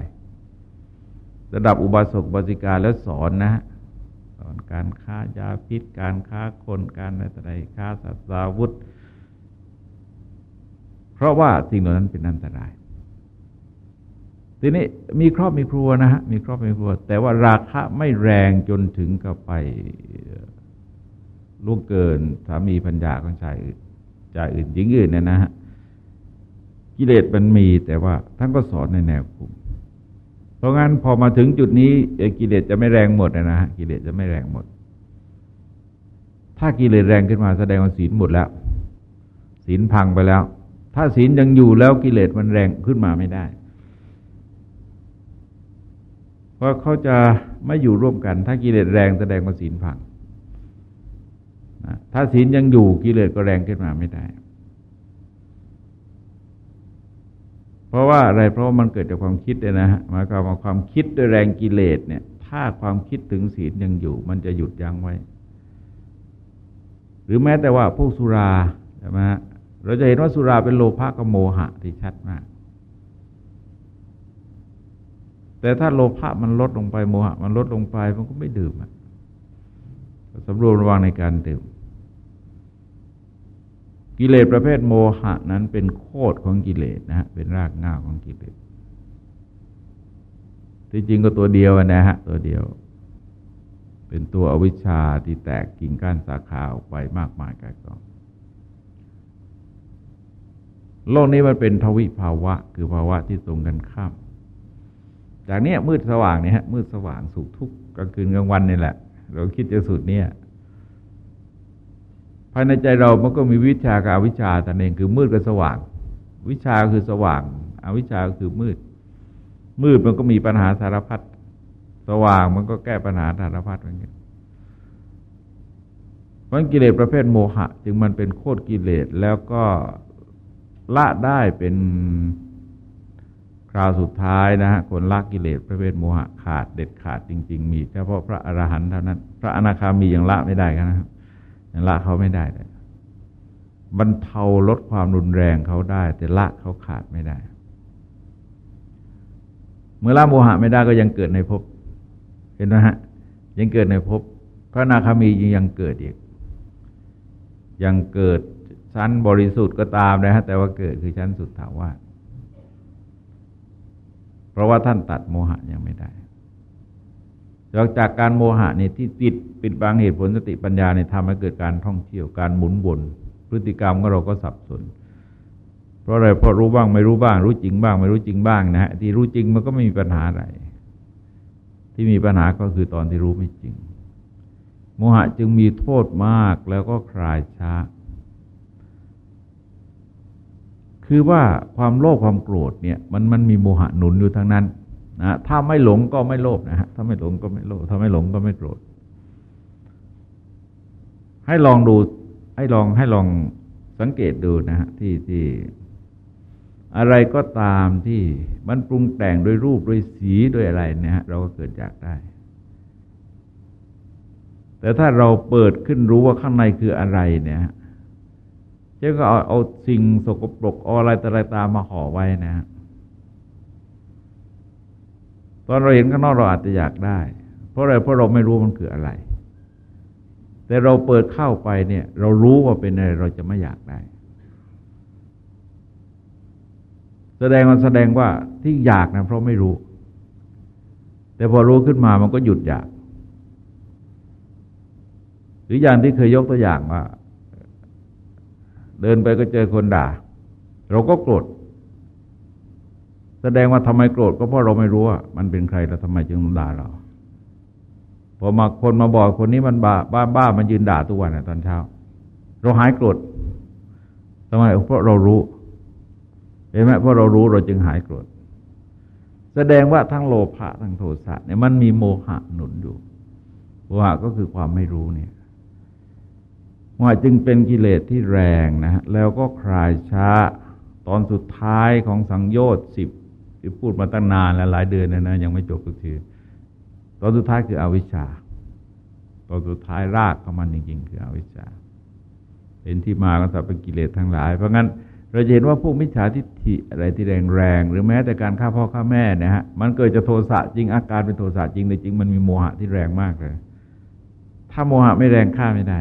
ระดับอุบาสกอุบาสิกาแล้วสอนนะ อนการค้ายาพิษ การค้าคนการอะไรค้าสัตว์าวุธ เพราะว่าสิ่งเหล่านั้นเป็นอันตราย ทีนี้มีครอบมีครัวนะฮะมีครอบมีครัว แต่ว่าราคาไม่แรงจนถึงกับไปล่วงเกินสามีพัญญาของชายอื่นชายอื่นหญิงอื่นเนี่ยนะฮะกิเลสมันมีแต่ว่าท่านก็สอนในแนวคุม เพราะงั้นพอมาถึงจุดนี้กิเลสจะไม่แรงหมดนะฮะกิเลสจะไม่แรงหมด ถ้ากิเลสแรงขึ้นมาแสดงว่าศีลหมดแล้วศีลพังไปแล้ว ถ้าศีลยังอยู่แล้วกิเลสมันแรงขึ้นมาไม่ได้เพราะเขาจะไม่อยู่ร่วมกัน ถ้ากิเลสแรงแสดงว่าศีลพังถ้าศีลยังอยู่กิเลสก็แรงขึ้นมาไม่ได้ เพราะว่าอะไรเพราะว่ามันเกิดจากความคิดเลยนะฮะหมายความว่าความคิดด้วยแรงกิเลสเนี่ย ถ้าความคิดถึงศีลยังอยู่ มันจะหยุดยั้งไว้ หรือแม้แต่ว่าพวกสุราใช่ไหมเราจะเห็นว่าสุราเป็นโลภะกับโมหะที่ชัดมาก แต่ถ้าโลภะมันลดลงไปโมหะ มันลดลงไปมันก็ไม่ดื่มอะสำรวมระวังในการดื่ม กิเลสประเภทโมหะนั้นเป็นโคตรของกิเลสนะฮะเป็นรากง่าของกิเลสที่จริงก็ตัวเดียวนะฮะตัวเดียว เป็นตัวอวิชชาที่แตกกิ่งก้านสาขาออกไปมากมายกายกองโลกนี้มันเป็นทวิภาวะ คือภาวะที่ตรงกันข้าม จากเนี้ยมืดสว่างเนี่ยฮะมืดสว่างสุขทุกข์กลางคืนกลางวันนี่แหละ เราคิดจะสุดเนี่ยายในใจเรามันก็มีวิชากับอวิชาแต่เองคือมืดกับสว่าง วิชาคือสว่าง อวิชาคือมืด มืดมันก็มีปัญหาสารพัดสว่างมันก็แก้ปัญหาสารพัดอย่างเงี้ยมันกิเลสประเภทโมหะ จึงมันเป็นโคตรกิเลสแล้วก็ละได้เป็นคราวสุดท้ายนะฮะคนละกิเลสประเภทโมหะขาดเด็ดขาดจริง ๆ มีเฉพาะพระอรหันต์เท่านั้น พระอนาคามียังละไม่ได้กันนะครับ ละเขาไม่ได้เลยบรรเทาลดความรุนแรงเขาได้ แต่ละเขาขาดไม่ได้ เมื่อละโมหะไม่ได้ก็ยังเกิดในภพเห็นไหมฮะ ยังเกิดในภพพระอนาคามียังเกิดอีก ยังเกิดชั้นบริสุทธิ์ก็ตามนะฮะแต่ว่าเกิดคือชั้นสุดถาวาเพราะว่าท่านตัดโมหะยังไม่ได้ จากจากการโมหะเนี่ยที่ติดปิดบังเหตุผลสติปัญญาในทำให้เกิดการท่องเที่ยวการหมุนวนพฤติกรรมของเราก็สับสน เพราะอะไรเพราะรู้บ้างไม่รู้บ้าง รู้จริงบ้าง ไม่รู้จริงบ้างนะฮะที่รู้จริงมันก็ไม่มีปัญหาอะไร ที่มีปัญหาก็คือตอนที่รู้ไม่จริง โมหะจึงมีโทษมากแล้วก็คลายช้า คือว่าความโลภความโกรธเนี่ย มันมันมีโมหะหนุนอยู่ทั้งนั้น นะถ้าไม่หลงก็ไม่โลภนะฮะถ้าไม่หลงก็ไม่โลภถ้าไม่หลงก็ไม่โกรธให้ลองดูให้ลองให้ลองสังเกตดูนะฮะที่ที่ อะไรก็ตามที่มันปรุงแต่งด้วยรูปด้วยสีด้วยอะไรเนี่ยฮะเราก็เกิดจากได้ แต่ถ้าเราเปิดขึ้นรู้ว่าข้างในคืออะไรเนี่ยเจ้าก็เอาเอาสิ่งสกปรกออะไรแต่อะไรตามมาห่อไว้นะ ตอนเราเห็นข้างนอกเราอาจจะอยากได้ เพราะอะไรเพราะเราไม่รู้มันคืออะไร แต่เราเปิดเข้าไปเนี่ย เรารู้ว่าเป็นอะไรเราจะไม่อยากได้ แสดงมันแสดงว่าที่อยากนะเพราะไม่รู้ แต่พอรู้ขึ้นมามันก็หยุดอยาก หรืออย่างที่เคยยกตัวอย่างว่า เดินไปก็เจอคนด่า เราก็โกรธ แสดงว่าทำไมโกรธก็เพราะเราไม่รู้ว่ามันเป็นใครแล้วทำไมจึงด่าเราพอมาคนมาบอกคนนี้มันบ้าบ้าบ้ามันยืนด่าทุกวันตอนเช้า เราหายโกรธทำไมเพราะเรารู้เห็นไหมเพราะเรารู้เราจึงหายโกรธแสดงว่าทั้งโลภะทั้งโทสะเนี่ยมันมีโมหะหนุนอยู่โมหะก็คือความไม่รู้เนี่ยว่าจึงเป็นกิเลสที่แรงนะฮะแล้วก็คลายช้าตอนสุดท้ายของสังโยชน์สิบ ที่พูดมาตั้งนานแล้วหลายเดือนนะนะยังไม่จบสักทีตอนสุดท้ายคืออวิชชาตอนสุดท้ายรากของมันจริงๆคืออวิชชาเป็นที่มาของสัพพกิเลสทั้งหลาย เพราะงั้นเราเห็นว่าพวกมิจฉาทิฏฐิอะไรที่แรงๆหรือแม้แต่การฆ่าพ่อฆ่าแม่นะฮะมันเกิดจากโทสะจริงอาการเป็นโทสะจริงแต่จริงมันมีโมหะที่แรงมากเลย ถ้าโมหะไม่แรงฆ่าไม่ได้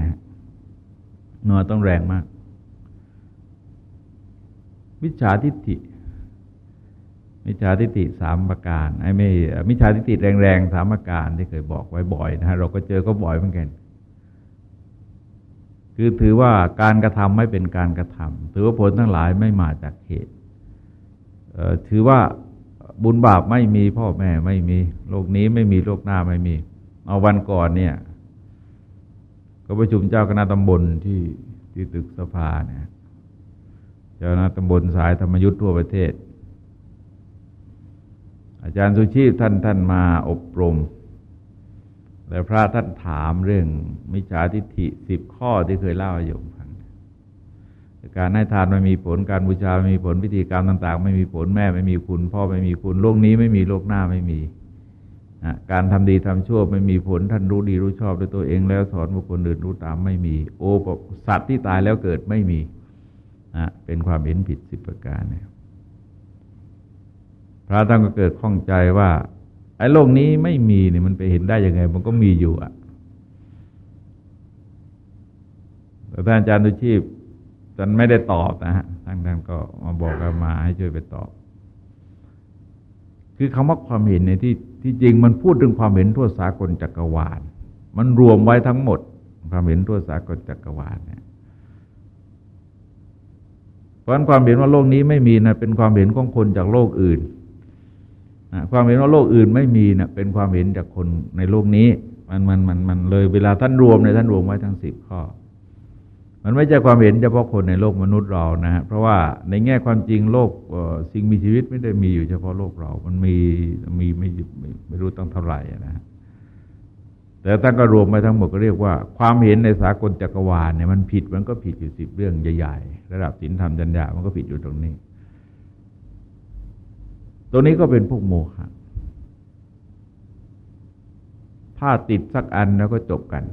นอต้องแรงมากมิจฉาทิฏฐิ มิจฉาทิฏฐิสามประการไอ้ไม่มิจฉาทิฏฐิแรงๆสามประการที่เคยบอกไว้บ่อยนะฮะเราก็เจอก็บ่อยเหมือนกัน คือถือว่าการกระทำไม่เป็นการกระทำถือว่าผลทั้งหลายไม่มาจากเหตุถือว่าบุญบาปไม่มีพ่อแม่ไม่มี โลกนี้ไม่มีโลกหน้าไม่มี เอาวันก่อนเนี่ย ก็ประชุมเจ้าคณะตำบลที่ที่ตึกสภาเนี่ย เจ้าคณะตำบลสายธรรมยุทธ์ทั่วประเทศ อาจารย์สุชีพท่านท่านมาอบรม แล้วพระท่านถามเรื่องมิจฉาทิฏฐิสิบข้อที่เคยเล่าให้โยมฟังการให้ทานไม่มีผลการบูชาไม่มีผลพิธีกรรมต่าง ๆ ไม่มีผลแม่ไม่มีคุณ พ่อไม่มีคุณโลกนี้ไม่มีโลกหน้าไม่มีการทำดีทำชั่วไม่มีผลท่านรู้ดีรู้ชอบด้วยตัวเองแล้วสอนบุคคลอื่นรู้ตามไม่มี โอสัตว์ที่ตายแล้วเกิดไม่มีเป็นความเห็นผิดสิบประการเนี่ย พระท่านก็เกิดข้องใจว่า ไอ้โลกนี้ไม่มีเนี่ยมันไปเห็นได้ยังไง มันก็มีอยู่อะแต่ท่านอาจารย์ดุชีพท่านไม่ได้ตอบนะฮะท่านท่านก็มาบอกกันมาให้ช่วยไปตอบ คือคำว่าความเห็นในที่ที่จริงมันพูดถึงความเห็นทั่วสากลจักรวาล มันรวมไว้ทั้งหมด ความเห็นทั่วสากลจักรวาลเนี่ยเพราะความเห็นว่าโลกนี้ไม่มีนะเป็นความเห็นของคนจากโลกอื่น ความเห็นว่าโลกอื่นไม่มีเนะ่ยเป็นความเห็นจากคนในโลกนี้ มันมันมันมันเลยเวลาท่านรวมในท่านรวมไว้ทั้งสิบข้อ มันไม่ใช่ความเห็นเฉพาะคนในโลกมนุษย์เรานะฮะเพราะว่าในแง่ความจริงโลกสิ่งมีชีวิตไม่ได้มีอยู่เฉพาะโลกเรา มันมีมีไม่ไม่ไม่รู้ตั้งเท่าไหร่นะฮะแต่ท่านก็รวมไปทั้งหมดก็เรียกว่า ความเห็นในสากลจักรวาลเนี่ยมันผิดมันก็ผิดอยู่สิบเรื่องใหญ่ๆระดับศีลธรรมจัญญามันก็ผิดอยู่ตรงนี้ ตัวนี้ก็เป็นพวกโมฆะถ้าติดสักอันแล้วก็จบกัน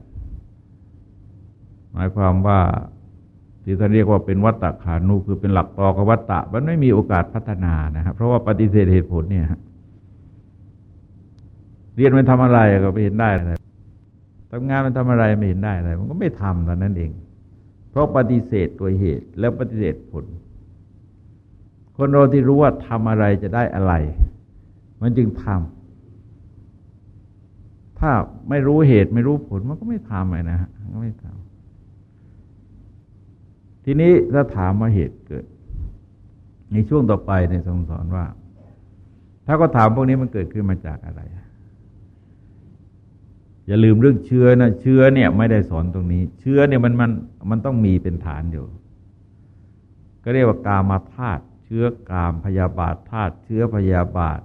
หมายความว่าที่ท่านเรียกว่าเป็นวัตตะขานุคือเป็นหลักต่อกับวัตตะ มันไม่มีโอกาสพัฒนานะครับเพราะว่าปฏิเสธเหตุผลเนี่ยเรียนมันทำอะไรก็ไม่เห็นได้เลยทำงานมันทำอะไรไม่เห็นได้อะไร มันก็ไม่ทำตอนนั้นเอง เพราะปฏิเสธตัวเหตุแล้วปฏิเสธผล คนเราที่รู้ว่าทำอะไรจะได้อะไร มันจึงทำถ้าไม่รู้เหตุไม่รู้ผลมันก็ไม่ทำเลยนะฮะก็ไม่ทำทีนี้ถ้าถามว่าเหตุเกิด ในช่วงต่อไปในทรงสอนว่า ถ้าก็ถามพวกนี้มันเกิดขึ้นมาจากอะไรอย่าลืมเรื่องเชื้อนะเชื้อเนี่ยไม่ได้สอนตรงนี้ เชื้อเนี่ยมันมันมันต้องมีเป็นฐานอยู่ ก็เรียกว่ากามาธาตุ ชื้อกามพยาบาทธาตุเชื้อพยาบาท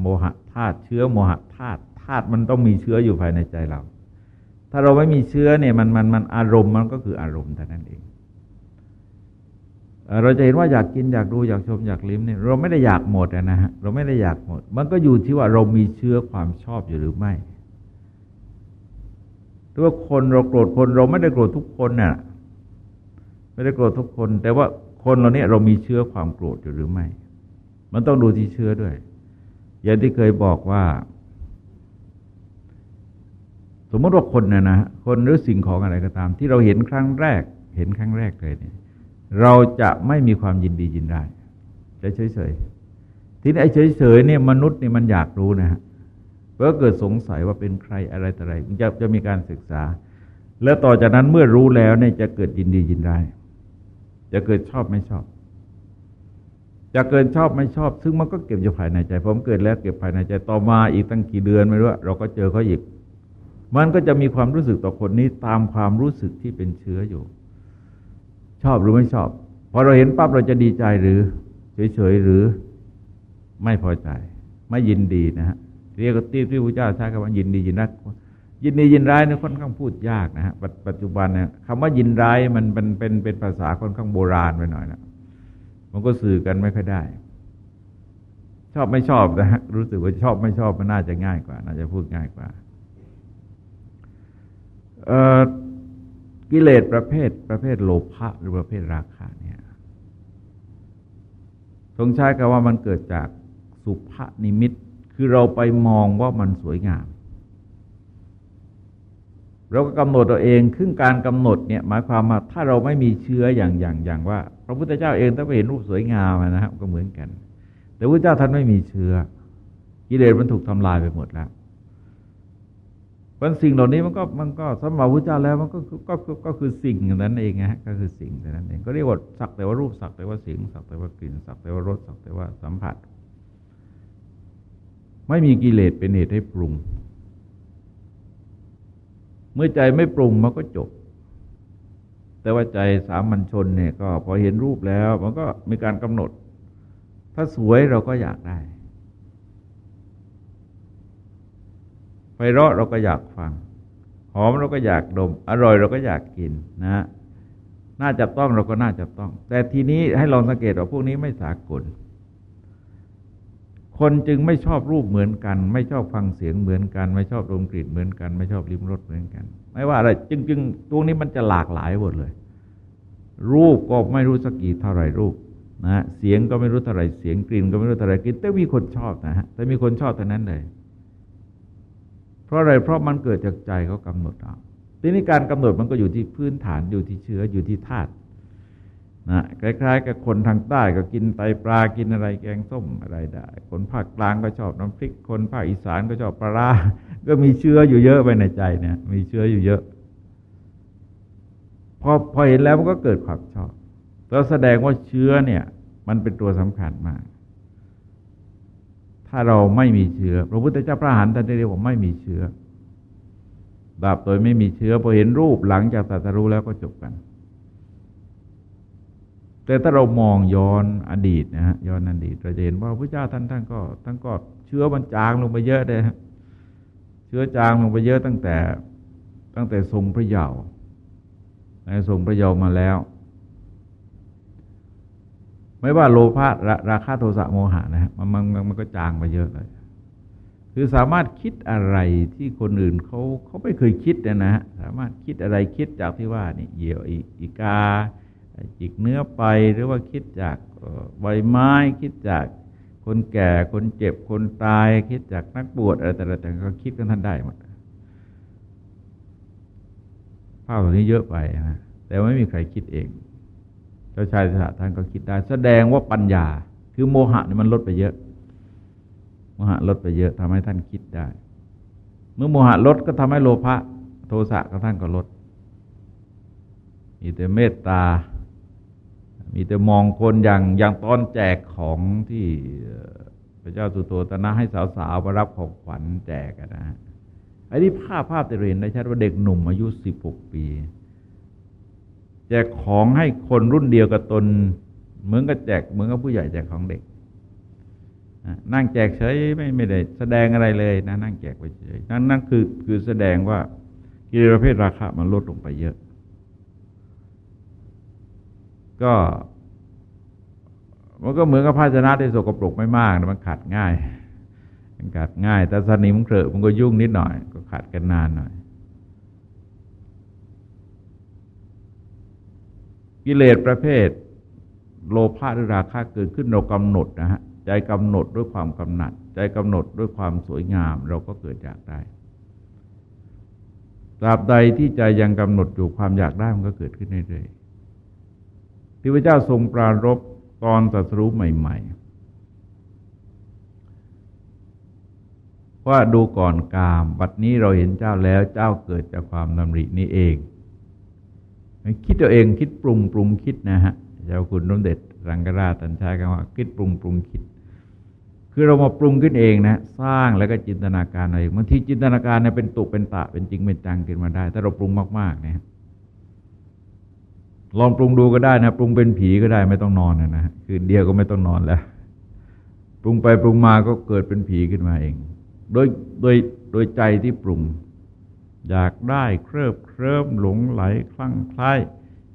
โมหะธาตุเชื้อโมหะธาตุธาตุมันต้องมีเชื้ออยู่ภายในใจเรา ถ้าเราไม่มีเชื้อเนี่ยมันมันมันอารมณ์มันก็คืออารมณ์เท่นั้นเอง เราจะเห็นว่าอยากกินอยากดูอยากชมอยากลิ้มเนี่ยเราไม่ได้อยากหมดนะฮะเราไม่ได้อยากหมด มันก็อยู่ที่ว่าเรามีเชื้อความชอบอยู่หรือไม่ถ้าคนเราโกรธคนเราไม่ได้โกรธทุกคนน่ะไม่ได้โกรธทุกคน แต่ว่า คนเราเนี่ยเรามีเชื้อความโกรธอยู่หรือไม่ มันต้องดูที่เชื้อด้วย อย่างที่เคยบอกว่า สมมติว่าคนเนี่ยนะคนหรือสิ่งของอะไรก็ตาม ที่เราเห็นครั้งแรก เห็นครั้งแรกเลยเนี่ย เราจะไม่มีความยินดียินได้จะเฉยๆทีนี้ไอ้เฉยๆเนี่ยมนุษย์เนี่ยมันอยากรู้นะฮะเพราะเกิดสงสัยว่าเป็นใครอะไรต่ออะไรจะจะมีการศึกษา แล้วต่อจากนั้นเมื่อรู้แล้วเนี่ยจะเกิดยินดียินได้ จะเกิดชอบไม่ชอบ จะเกิดชอบไม่ชอบ ซึ่งมันก็เก็บอยู่ภายในใจผมเกิดแล้วเก็บภายในใจต่อมาอีกตั้งกี่เดือนไม่รู้เราก็เจอเขาอีก มันก็จะมีความรู้สึกต่อคนนี้ตามความรู้สึกที่เป็นเชื้ออยู่ ชอบหรือไม่ชอบพอเราเห็นปั๊บเราจะดีใจหรือ เฉยๆหรือไม่พอใจ ไม่ยินดีนะฮะเรียกที่ที่พระเจ้าใช้คำว่ายินดียินรัก ยินดียินร้ายเนี่ยค่อนข้างพูดยากนะฮะปัจจุบันเนี่ยคำว่ายินร้ายมันเป็นเป็นเป็นภาษาค่อนข้างโบราณไปหน่อยนะมันก็สื่อกันไม่ค่อยได้ ชอบไม่ชอบนะฮะรู้สึกว่าชอบไม่ชอบมันน่าจะง่ายกว่า น่าจะพูดง่ายกว่ากิเลสประเภทประเภทโลภะหรือประเภทราคะเนี่ยทรงใช้คำว่ามันเกิดจากสุภนิมิต คือเราไปมองว่ามันสวยงาม เราก็กำหนดตัวเองครึ่งการกำหนดเนี่ยหมายความว่าถ้าเราไม่มีเชื้ออย่างอย่างอย่างว่า พระพุทธเจ้าเองถ้าไปเห็นรูปสวยงามนะครับก็เหมือนกัน แต่พระเจ้าท่านไม่มีเชื้อ กิเลสมันถูกทำลายไปหมดแล้วเพราะสิ่งเหล่านี้มันก็มันก็สมบัติพระเจ้าแล้วมันก็ก็ก็คือสิ่งนั้นเองนะฮะก็คือสิ่งนั้นเองก็เรียกว่าสักแต่ว่ารูปสักแต่ว่าเสียงสักแต่ว่ากลิ่นสักแต่ว่ารสสักแต่ว่าสัมผัส ไม่มีกิเลสเป็นเหตุให้ปรุง เมื่อใจไม่ปรุงมันก็จบ แต่ว่าใจสามัญชนเนี่ยก็พอเห็นรูปแล้ว มันก็มีการกำหนด ถ้าสวยเราก็อยากได้ไพเราะเราก็อยากฟัง หอมเราก็อยากดม อร่อยเราก็อยากกินนะ น่าจับต้องเราก็น่าจับต้อง แต่ทีนี้ให้ลองสังเกตว่าพวกนี้ไม่สากล คนจึงไม่ชอบรูปเหมือนกัน ไม่ชอบฟังเสียงเหมือนกัน ไม่ชอบดมกลิ่นเหมือนกัน ไม่ชอบลิ้มรสเหมือนกัน ไม่ว่าอะไรจึงจึงตรงนี้มันจะหลากหลายหมดเลย รูปก็ไม่รู้สักกี่เท่าไรรูปนะเสียงก็ไม่รู้เท่าไรเสียงกลิ่นก็ไม่รู้เท่าไรกลิ่นแต่มีคนชอบนะฮะแต่มีคนชอบแต่นั้นเลย เพราะอะไรเพราะมันเกิดจากใจเขากำหนดเอาทีนี้การกำหนดมันก็อยู่ที่พื้นฐานอยู่ที่เชื้ออยู่ที่ธาตุ นะคล้ายๆ กับคนทางใต้ก็กินไตปลากินอะไรแกงส้มอะไรได้ คนภาคกลางก็ชอบน้ำพริก คนภาคอีสานก็ชอบปลาก็มีเชื้ออยู่เยอะไปในใจเนี่ยมีเชื้ออยู่เยอะพอพอเห็นแล้วมันก็เกิดความชอบแล้วแสดงว่าเชื้อเนี่ย มันเป็นตัวสำคัญมาก ถ้าเราไม่มีเชื้อ พระพุทธเจ้าพระหันท่านเรียกว่าไม่มีเชื้อดับโดยไม่มีเชื้อพอเห็นรูปหลังจากตรัสรู้แล้วก็จบกัน แต่ถ้าเรามองย้อนอดีตนะฮะย้อนอดีตเราจะเห็นว่าพระเจ้าท่านท่านก็ท่านก็เชื้อมันจางลงไปเยอะเลยเชื้อจางลงไปเยอะตั้งแต่ตั้งแต่ทรงพระเยาว์ในทรงพระเยาว์มาแล้ว ไม่ว่าโลภะราคาโทสะโมหะนะฮะมันมันมันก็จางไปเยอะเลยคือสามารถคิดอะไรที่คนอื่นเขาเขาไม่เคยคิดนะนะสามารถคิดอะไรคิดจากที่ว่านี่เหยี่ยวอีกา จิกเนื้อไปหรือว่าคิดจากใบไม้คิดจากคนแก่คนเจ็บคนตาย คิดจากนักบวชอะไรแต่ละแต่ก็คิดกันท่านได้หมดภาพแบบนี้เยอะไปนะแต่ไม่มีใครคิดเองเจ้าชายสถาท่านก็คิดได้ แสดงว่าปัญญา คือโมหะนี่มันลดไปเยอะ โมหะลดไปเยอะทำให้ท่านคิดได้ เมื่อโมหะลดก็ทำให้โลภะโทสะก็ท่านก็ลดมีแต่เมตตา มีแต่มองคนอย่างอย่างตอนแจกของที่พระเจ้าสุโธตนะให้สาวๆมารับของขวัญแจกนะฮะไอ้นี่ภาพภาพจะเห็นได้ชัดว่าเด็กหนุ่มอายุสิบหกปีแจกของให้คนรุ่นเดียวกับตน เหมือนกับแจกเหมือนกับผู้ใหญ่แจกของเด็กนั่งแจกเฉยไม่ไม่ได้แสดงอะไรเลยนะนั่งแจกไปเฉยนั่นนั่นคือคือแสดงว่ากิเลสประเภทราคามันลดลงไปเยอะ ก็มันก็เหมือนกับภาชนะที่สกปรกไม่มากนะมันขัดง่าย มันขัดง่าย แต่สนิมเครอะมันก็ยุ่งนิดหน่อย ก็ขัดกันนานหน่อย กิเลสประเภท โลภะหรือราคะเกิดขึ้นเรากำหนดนะฮะใจกำหนดด้วยความกำหนัด ใจกำหนดด้วยความสวยงาม เราก็เกิดอยากได้ตราบใดที่ใจยังกำหนดอยู่ความอยากได้มันก็เกิดขึ้นเรื่อย ที่พระเจ้าทรงปรารบตอนตรัสรู้ใหม่ ๆ ว่าดูก่อนกาม บัดนี้เราเห็นเจ้าแล้วเจ้าเกิดจากความดำรินี้เอง คิดตัวเองคิดปรุงปรุงคิดนะฮะเจ้าคุณน้มเด็ดรังกราตันใช้คำว่า คิดปรุงปรุงคิด คือเรามาปรุงขึ้นเองนะ สร้างแล้วก็จินตนาการเองบางทีจินตนาการเนี่ยเป็นตุเป็นตะเป็นจริงเป็นจังขึ้นมาได้ ถ้าเราปรุงมากๆเนี่ย ลองปรุงดูก็ได้นะปรุงเป็นผีก็ได้ไม่ต้องนอนนะนะคืนเดียวก็ไม่ต้องนอนแล้ว ปรุงไปปรุงมาก็เกิดเป็นผีขึ้นมาเอง โดยโดยโดยใจที่ปรุง อยากได้เคริบเคลิมหลงไหลคลั่งคล้าย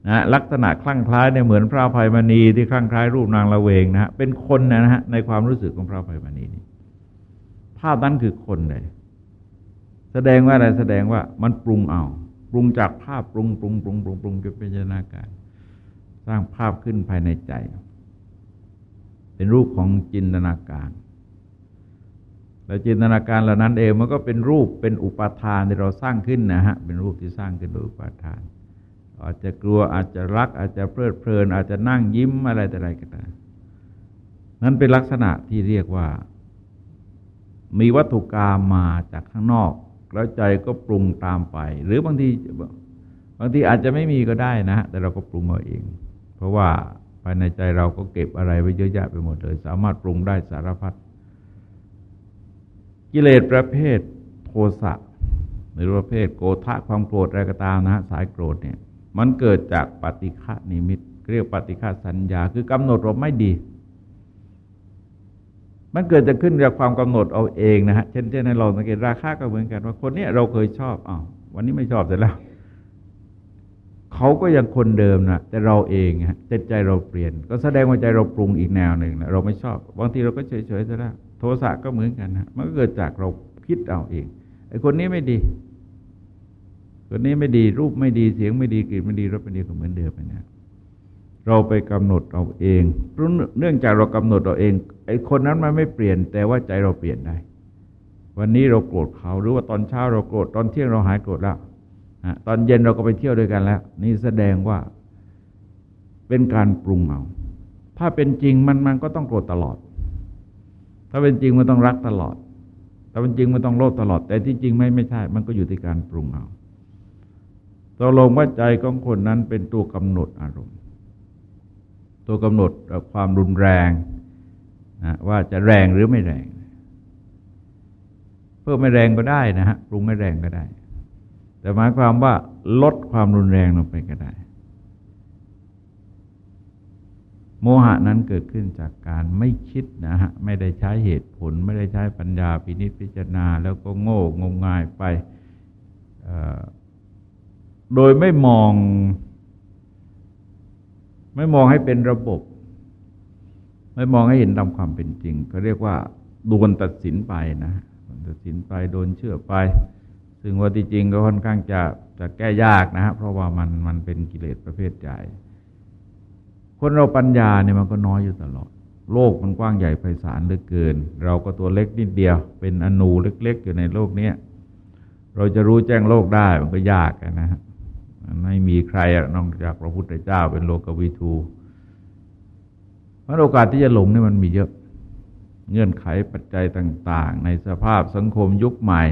นะลักษณะคลั่งคล้ายเนี่ยเหมือนพระภัยมณีที่คลั่งคล้ายรูปนางละเวงนะฮะเป็นคนนะฮะในความรู้สึกของพระภัยมณีนี่ภาพนั้นคือคนเลยแสดงว่าอะไรแสดงว่ามันปรุงเอา ปรุงจากภาพปรุงปรุงปรุงปรุงปรุงจนเป็นจินตนาการ สร้างภาพขึ้นภายในใจ เป็นรูปของจินตนาการแล้วจินตนาการเหล่านั้นเองมันก็เป็นรูปเป็นอุปาทานที่เราสร้างขึ้นนะฮะเป็นรูปที่สร้างขึ้นโดยอุปาทาน อาจจะกลัวอาจจะรัก อาจจะเพลิดเพลิน อาจจะนั่งยิ้มอะไรแต่อะไรก็ได้นั้นเป็นลักษณะที่เรียกว่า มีวัตถุกรรมมาจากข้างนอก แล้วใจก็ปรุงตามไป หรือบางทีบางทีอาจจะไม่มีก็ได้นะ แต่เราก็ปรุงเอาเอง เพราะว่าภายในใจเราก็เก็บอะไรไว้เยอะแยะไปหมดเลย สามารถปรุงได้สารพัดกิเลสประเภทโทสะหรือประเภทโกธะความโกรธอะไรก็ตามนะสายโกรธเนี่ย มันเกิดจากปฏิฆะนิมิตเรียกปฏิฆะสัญญา คือกำหนดเราไม่ดี มันเกิดจะขึ้นจากความกำหนดเอาเองนะฮะ เช่นเช่นในเราสังเกตราคาก็เหมือนกันว่าคนเนี้ยเราเคยชอบอ้าววันนี้ไม่ชอบเสร็จแล้วเขาก็ยังคนเดิมนะแต่เราเองฮะแต่ใจเราเปลี่ยน ก็แสดงว่าใจเราปรุงอีกแนวหนึ่งนะเราไม่ชอบบางทีเราก็เฉยๆซะแล้วโทสะก็เหมือนกันนะมันก็เกิดจากเราคิดเอาเองไอ้คนนี้ไม่ดี คนนี้ไม่ดีรูปไม่ดีเสียงไม่ดีกลิ่นไม่ดีรสไม่ดีก็เหมือนเดิมไปนะ เราไปกำหนดเอาเองเนื่องจากเรากำหนดเอาเองไอ้คนนั้นมันไม่เปลี่ยน แต่ว่าใจเราเปลี่ยนได้ วันนี้เราโกรธเขาหรือว่าตอนเช้าเราโกรธตอนเที่ยงเราหายโกรธแล้วตอนเย็นเราก็ไปเที่ยวด้วยกันแล้ว นี่แสดงว่า เป็นการปรุงเอาถ้าเป็นจริงมันมันก็ต้องโกรธตลอด ถ้าเป็นจริงมันต้องรักตลอด ถ้าเป็นจริงมันต้องโลภตลอด แต่ที่จริงไม่ไม่ใช่ มันก็อยู่ที่การปรุงเอาตกลงว่าใจของคนนั้นเป็นตัวกำหนดอารมณ์ ตัวกำหนดความรุนแรงนะว่าจะแรงหรือไม่แรง เพิ่มไม่แรงก็ได้นะฮะปรุงไม่แรงก็ได้ แต่หมายความว่าลดความรุนแรงลงไปก็ได้ โมหะนั้นเกิดขึ้นจากการไม่คิดนะฮะไม่ได้ใช้เหตุผล ไม่ได้ใช้ปัญญาพินิจพิจารณา แล้วก็โง่งมงายไปโดยไม่มอง ไม่มองให้เป็นระบบ ไม่มองให้เห็นตามความเป็นจริงเขาเรียกว่าโดนตัดสินไปนะตัดสินไปโดนเชื่อไป ซึ่งว่าที่จริงก็ค่อนข้างจะจะแก้ยากนะฮะเพราะว่ามันมันเป็นกิเลสประเภทใหญ่คนเราปัญญาเนี่ยมันก็น้อยอยู่ตลอด โลกมันกว้างใหญ่ไพศาลเหลือเกิน เราก็ตัวเล็กนิดเดียว เป็นอนูเล็ก ๆ อยู่ในโลกเนี้ยเราจะรู้แจ้งโลกได้มันก็ยากนะฮะ ไม่มีใครนอกจากพระพุทธเจ้าเป็นโลกวิทูเพราะโอกาสที่จะหลงนี่มันมีเยอะ เงื่อนไขปัจจัยต่าง ๆ ในสภาพสังคมยุคใหม่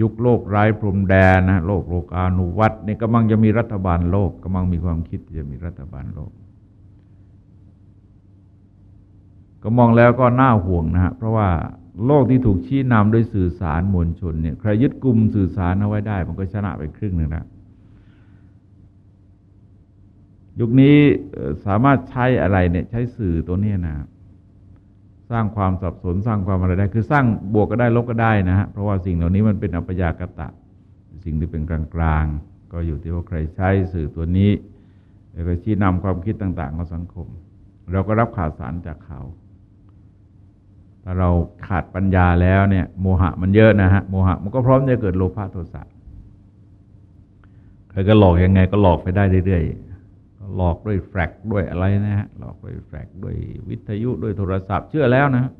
ยุคโลกไร้พรมแดนนะโลกโลกานุวัตนี่กำลังจะมีรัฐบาลโลกกำลังมีความคิดจะมีรัฐบาลโลก ก็มองแล้วก็น่าห่วงนะฮะเพราะว่า โลกที่ถูกชี้นำโดยสื่อสารมวลชนเนี่ยใครยึดกลุ่มสื่อสารเอาไว้ได้ มันก็ชนะไปครึ่งหนึ่งนะยุคนี้สามารถใช้อะไรเนี่ยใช้สื่อตัวนี้นะ สร้างความสับสนสร้างความอะไรได้ คือสร้างบวกก็ได้ลบก็ได้นะฮะเพราะว่าสิ่งเหล่านี้มันเป็นอัปยากตะ สิ่งที่เป็นกลางๆ ก็อยู่ที่ว่าใครใช้สื่อตัวนี้แล้วก็ชี้นำความคิดต่าง ๆ ของสังคม เราก็รับข่าวสารจากเขา ถ้าเราขาดปัญญาแล้วเนี่ย โมหะมันเยอะนะฮะโมหะมันก็พร้อมจะเกิดโลภะโทสะใครก็หลอกยังไงก็หลอกไปได้เรื่อยๆหลอกด้วยแฟกด้วยอะไรนะฮะหลอกด้วยแฟกด้วยวิทยุด้วยโทรศัพท์เชื่อแล้วนะ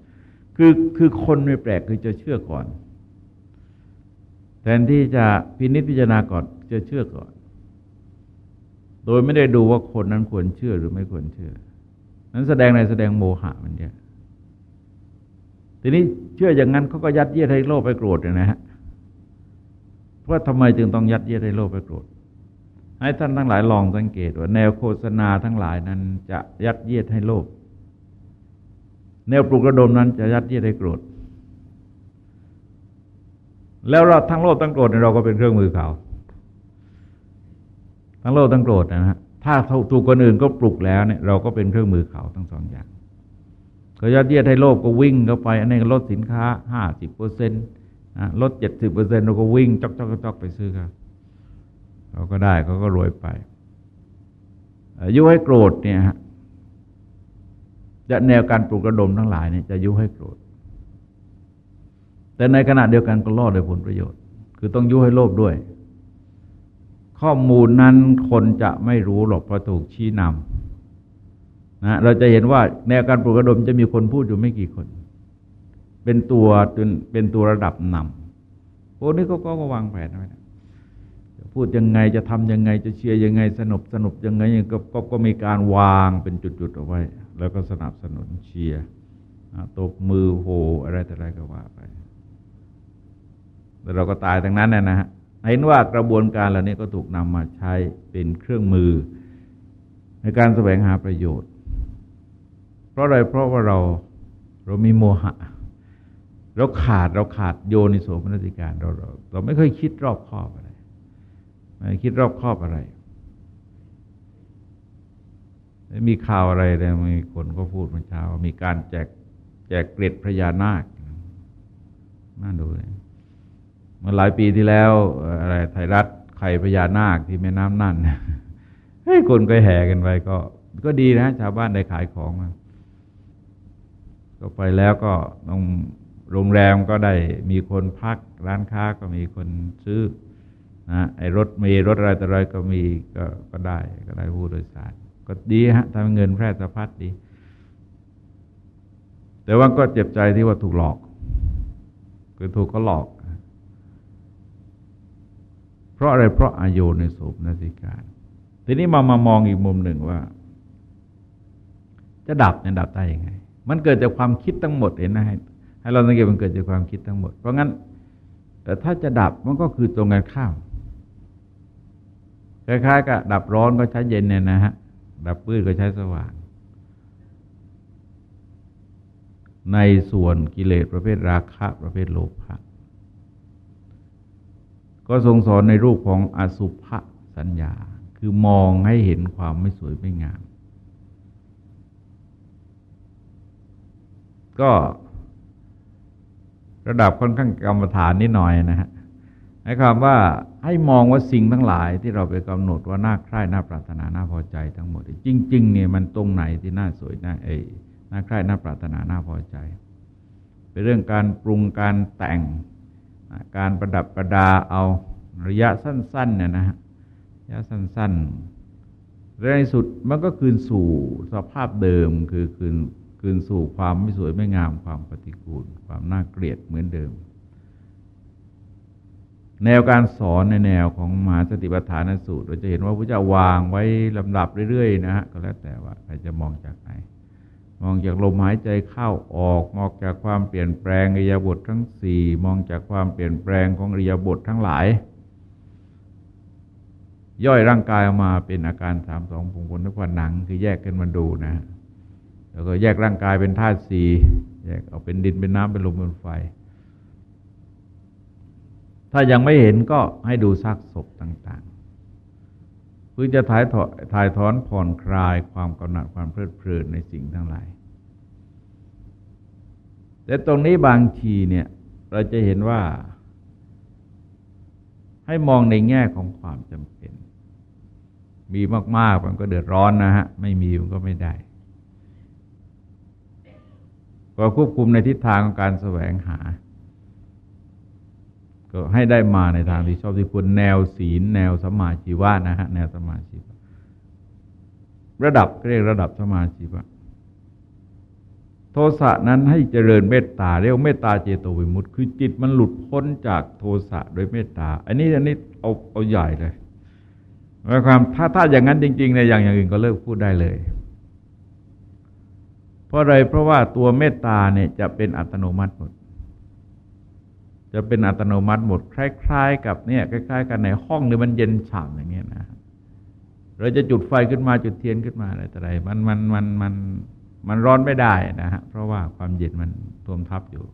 คือคือคนไม่แปลกคือจะเชื่อก่อน แทนที่จะพินิจพิจารณาก่อนจะเชื่อก่อน โดยไม่ได้ดูว่าคนนั้นควรเชื่อหรือไม่ควรเชื่อ นั้นแสดงในแสดงโมหะมันเยอะ ทีนี้เชื่ออย่างนั้นเขาก็ยัดเยียดให้โลภไปโกรธนะฮะว่าทำไมจึงต้องยัดเยียดให้โลภไปโกรธให้ท่านทั้งหลายลองสังเกตว่า แนวโฆษณาทั้งหลายนั้นจะยัดเยียดให้โลภแนวปลุกระดมนั้นจะยัดเยียดให้โกรธ แล้วเราทั้งโลภทั้งโกรธเราก็เป็นเครื่องมือเขาทั้งโลภทั้งโกรธนะฮะถ้าถูกคนอื่นก็ปลุกแล้วเนี่ยเราก็เป็นเครื่องมือเขาทั้งสองอย่าง ก็ยัดเยียดให้โลภก็วิ่งเข้าไปอันนี้ลดสินค้าห้าสิบเปอร์เซ็นต์ลดเจ็ดสิบเปอร์เซ็นต์เราก็วิ่งจอกจอกจอกไปซื้อครับเขาก็ได้เขาก็รวยไปยุให้โกรธเนี่ยฮะจะแนวการปลุกระดมทั้งหลายเนี่ยจะยุให้โกรธ แต่ในขณะเดียวกันก็ล่อโดยผลประโยชน์ คือต้องยุให้โลภด้วย ข้อมูลนั้นคนจะไม่รู้หรอกเพราะถูกชี้นำ นะเราจะเห็นว่าแนวการปลุกระดมจะมีคนพูดอยู่ไม่กี่คน เป็นตัวเป็นตัวระดับนำพวกนี้ก็ก็วางแผนไว้นะพูดยังไงจะทำยังไงจะเชียร์ยังไงสนุกสนุกยังไงก็ก็ก็มีการวางเป็นจุดๆเอาไว้ แล้วก็สนับสนุนเชียร์ตบมือโหอะไรแต่ไรก็ว่าไปแต่เราก็ตายทั้งนั้นนะฮะเห็นว่ากระบวนการเหล่านี้ก็ถูกนำมาใช้เป็นเครื่องมือ ในการแสวงหาประโยชน์ ราะอะไรเพราะว่าเราเรามีโมหะ เราขาดเราขาดโยนิโสมนสิการเราเราเราไม่เคยคิดรอบคอบอะไรไม่คิดรอบครอบอะไรมีข่าวอะไรแต่มีคนก็พูดเมื่อเช้า มีการแจกแจกเกล็ดพญานาคน่าดูเลยเมื่อหลายปีที่แล้ว อะไรไทยรัฐไข่พญานาคที่แม่น้ำนั่นให้คนก็แห่กันไปก็ ก็ดีนะชาวบ้านได้ขายของมา ก็ไปแล้วก็ต้องโรงแรมก็ได้มีคนพักร้านค้าก็มีคนซื้อนะไอ้รถมีรถอะไรต่ออะไรก็มีก็ก็ได้ก็ได้ผู้โดยสารก็ดีฮะทำเงินแพร่สะพัดดี แต่ว่าก็เจ็บใจที่ว่าถูกหลอกคือถูกเขาหลอก เพราะอะไรเพราะอายุในสุปนสิการ ทีนี้มามามองอีกมุมหนึ่งว่า จะดับเนี่ยดับได้ยังไง มันเกิดจากความคิดทั้งหมดเห็นนะให้ให้เราสังเกตมันเกิดจากความคิดทั้งหมด เพราะงั้น แต่ถ้าจะดับมันก็คือตรงกันข้ามคล้ายๆกับดับร้อนก็ใช้เย็นเนี่ยนะฮะ ดับปื้ดก็ใช้สว่าง ในส่วนกิเลสประเภทราคะ ประเภทโลภะก็ทรงสอนในรูปของอสุภสัญญา คือมองให้เห็นความไม่สวยไม่งาม ก็ระดับค่อนข้างกรรมฐานนิดหน่อยนะฮะหมายความว่าให้มองว่าสิ่งทั้งหลายที่เราไปกำหนดว่าน่าใคร่น่าปรารถนาน่าพอใจทั้งหมด จริง ๆ เนี่ยมันตรงไหนที่น่าสวยน่าเอน่าใคร่น่าปรารถนาน่าพอใจ เป็นเรื่องการปรุงการแต่งการประดับประดาเอาระยะสั้นๆเนี่ยนะฮะระยะสั้นๆในสุดมันก็คืนสู่สภาพเดิมคือคืน คืนสู่ความไม่สวยไม่งามความปฏิกูล ความน่าเกลียดเหมือนเดิม แนวการสอนในแนวของมหาสติปัฏฐานสูตร เราจะเห็นว่าพระเจ้าวางไว้ลำดับเรื่อยๆนะฮะก็แล้วแต่ว่าใครจะมองจากไหนมองจากลมหายใจเข้าออก มองจากความเปลี่ยนแปลงอิยาบททั้งสี่มองจากความเปลี่ยนแปลงของอิยาบททั้งหลาย ย่อยร่างกายออกมาเป็นอาการสามสองผงผลทุกวันหนัง คือแยกกันมาดูนะ แล้วก็แยกร่างกายเป็นธาตุสี่แยกเอาเป็นดินเป็นน้ำเป็นลมเป็นไฟ ถ้ายังไม่เห็นก็ให้ดูซากศพต่างๆเพื่อจะถ่ายถอถ่ายถอนผ่อนคลายความกำหนัดความเพลิดเพลินในสิ่งทั้งหลายแต่ตรงนี้บางทีเนี่ย เราจะเห็นว่า ให้มองในแง่ของความจำเป็น มีมากๆมันก็เดือดร้อนนะฮะ ไม่มีมันก็ไม่ได้ ก็ควบคุมในทิศทางของการแสวงหา ก็ให้ได้มาในทางที่ชอบที่ควรแนวศีล แนวสมาชีวะนะฮะแนวสมาชีวะระดับเรียกระดับสมาชีวะโทสะนั้นให้เจริญเมตตาเรียกเมตตาเจโตวิมุตต์คือจิตมันหลุดพ้นจากโทสะโดยเมตตา อันนี้อันนี้เอาเอาใหญ่เลยหมายความถ้าถ้าอย่างนั้นจริงๆในอย่างอย่างอื่นก็เลิกพูดได้เลย เพราะอะไรเพราะว่าตัวเมตตาเนี่ยจะเป็นอัตโนมัติหมด จะเป็นอัตโนมัติหมด คล้าย ๆ กับเนี่ยคล้าย ๆ กันในห้องเนี่ยมันเย็นฉ่ำอย่างเงี้ยนะเราจะจุดไฟขึ้นมาจุดเทียนขึ้นมาอะไรต่ออะไรมันมันมันมันมันร้อนไม่ได้นะฮะเพราะว่าความเย็นมันท่วมทับอยู่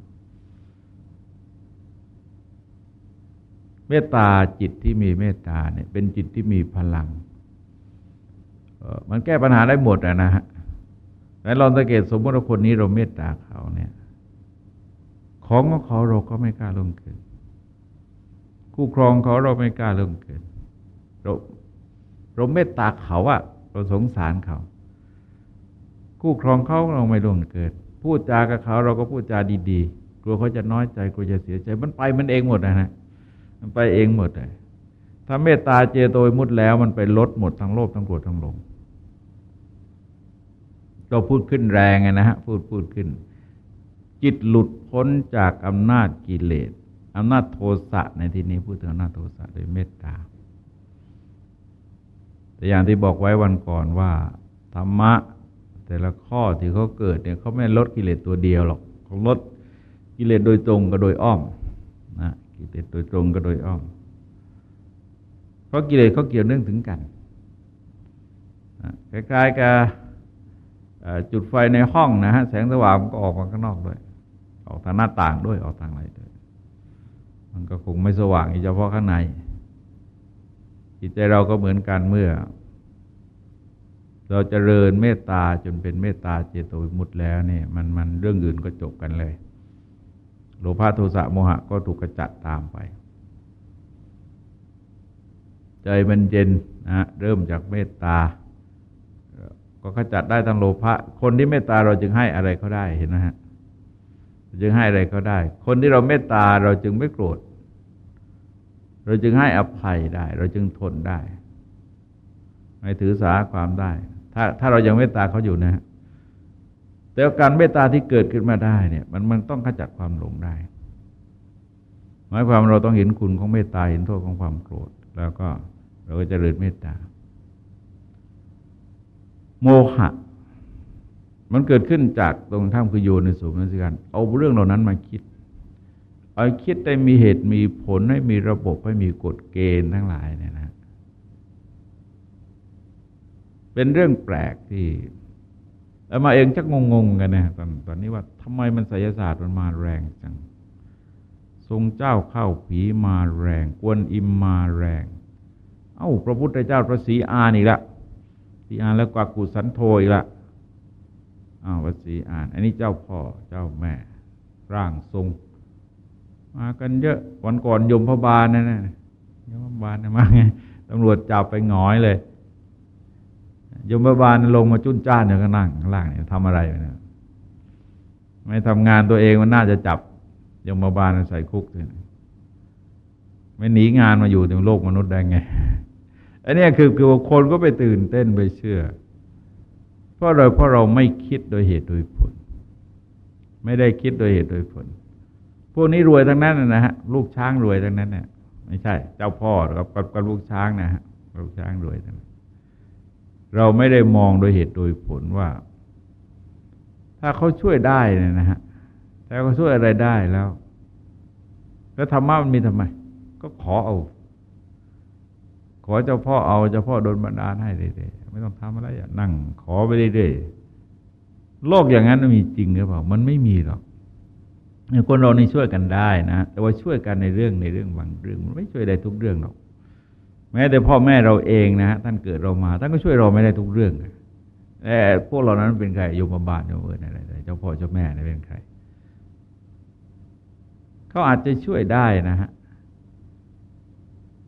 เมตตาจิตที่มีเมตตาเนี่ยเป็นจิตที่มีพลังมันแก้ปัญหาได้หมดนะฮะ แล้วเราสังเกตสมมติว่าคนนี้เราเมตตาเขาเนี่ย ของของเขาเราก็ไม่กล้าลงเกินคู่ครองเขาเราไม่กล้าลงเกินเราเราเมตตาเขาอะเราสงสารเขา คู่ครองเขาเราไม่ลงเกินพูดจากับเขาเราก็พูดจาดีๆ กลัวเขาจะน้อยใจกลัวจะเสียใจ มันไปมันเองหมดนะฮะมันไปเองหมดเลยถ้าเมตตาเจโตยมุดแล้วมันไปลดหมดทั้งโลภทั้งโกรธทั้งหลง ก็พูดขึ้นแรงนะฮะพูดพูดขึ้น จิตหลุดพ้นจากอำนาจกิเลสอำนาจโทสะในที่นี้พูดถึงอำนาจโทสะโดยเมตตา แต่อย่างที่บอกไว้วันก่อนว่าธรรมะแต่ละข้อที่เขาเกิดเนี่ยเขาไม่ลดกิเลสตัวเดียวหรอกเขาลดกิเลสโดยตรงกับโดยอ้อมนะกิเลสโดยตรงกับโดยอ้อม เพราะกิเลสเขาเกี่ยวเนื่องถึงกันคล้ายๆกับ จุดไฟในห้องนะฮะแสงสว่างมันก็ออกมาข้างนอกด้วย ออกทางหน้าต่างด้วยออกทางอะไรด้วยมันก็คงไม่สว่างเฉพาะข้างในจิตใจเราก็เหมือนกันเมื่อ เราจเจริญเมตตาจนเป็นเมตตาเจโตวิมุตต์แล้วเนี่ย มันมันเรื่องอื่นก็จบกันเลย โลภะโทสะโมหะก็ถูกกระจัดตามไป ใจมันเย็นนะเริ่มจากเมตตา ก็ขจัดได้ทั้งโลภะคนที่เมตตาเราจึงให้อะไรเขาได้เห็นไหมฮะจึงให้อะไรเขาได้ คนที่เราเมตตาเราจึงไม่โกรธ เราจึงให้อภัยได้ เราจึงทนได้ ไม่ถือสาความได้ ถ้าถ้าเรายังเมตตาเขาอยู่นะฮะแต่การเมตตาที่เกิดขึ้นมาได้เนี่ย มันมันต้องขจัดความหลงได้ หมายความเราต้องเห็นคุณของเมตตาเห็นโทษของความโกรธ แล้วก็เราก็จะเริญเมตตา โมหะ มันเกิดขึ้นจากตรงท่ามคือโยในสุนัสิการเอาเรื่องเหล่านั้นมาคิด เอาคิดได้มีเหตุมีผลให้มีระบบให้มีกฎเกณฑ์ทั้งหลายเนี่ยนะ เป็นเรื่องแปลกที่แล้วมาเองชักงงๆกันนะตอนตอนนี้ว่าทำไมมันไสยศาสตร์มันมาแรงจัง ทรงเจ้าเข้าผีมาแรง กวนอิมมาแรง เอ้า พระพุทธเจ้าพระศรีอานอีกละ ศรีอานแล้วกว่ากุสันโทอีกละอ้าวพระศรีอาน อันนี้เจ้าพ่อเจ้าแม่ ร่างทรง มากันเยอะวันก่อนยมพบาลนั่นนะยมพบาลนะมาไงตำรวจจับไปหงอยเลยยมบาลลงมาจุ้นจ้านอยู่ข้างล่างข้างล่างเนี่ยทำอะไรเนี่ยไม่ทำงานตัวเองมันน่าจะจับยมบาลใส่คุกเลยไม่หนีงานมาอยู่ในโลกมนุษย์ได้ไง อันนี้คือคือคนก็ไปตื่นเต้นไปเชื่อ เพราะเราเพราะเราไม่คิดโดยเหตุโดยผล ไม่ได้คิดโดยเหตุโดยผล พวกนี้รวยทั้งนั้นนะฮะลูกช้างรวยทั้งนั้นเนี่ยไม่ใช่ เจ้าพ่อกับกับลูกช้างนะฮะลูกช้างรวยทั้งนั้นเราไม่ได้มองโดยเหตุโดยผลว่า ถ้าเขาช่วยได้เนี่ยนะฮะแต่เขาช่วยอะไรได้แล้ว แล้วธรรมะมันมีทำไม ก็ขอเอา ขอเจ้าพ่อเอาเจ้าพ่อโดนบันดาลให้เรื่อยๆไม่ต้องทำอะไรอย่านั่ง ขอไปเรื่อยๆโลกอย่างนั้นมีจริงหรือเปล่ามันไม่มีหรอกคนเรานี่ช่วยกันได้นะแต่ว่าช่วยกันในเรื่องในเรื่องบางเรื่องมันไม่ช่วยได้ทุกเรื่องหรอก แม้แต่พ่อแม่เราเองนะฮะท่านเกิดเรามาท่านก็ช่วยเราไม่ได้ทุกเรื่องแต่พวกเรานั้นเป็นใครโยมบาลโยมเอิญอะไรเจ้าพ่อเจ้าแม่เป็นใครเขาอาจจะช่วยได้นะฮะ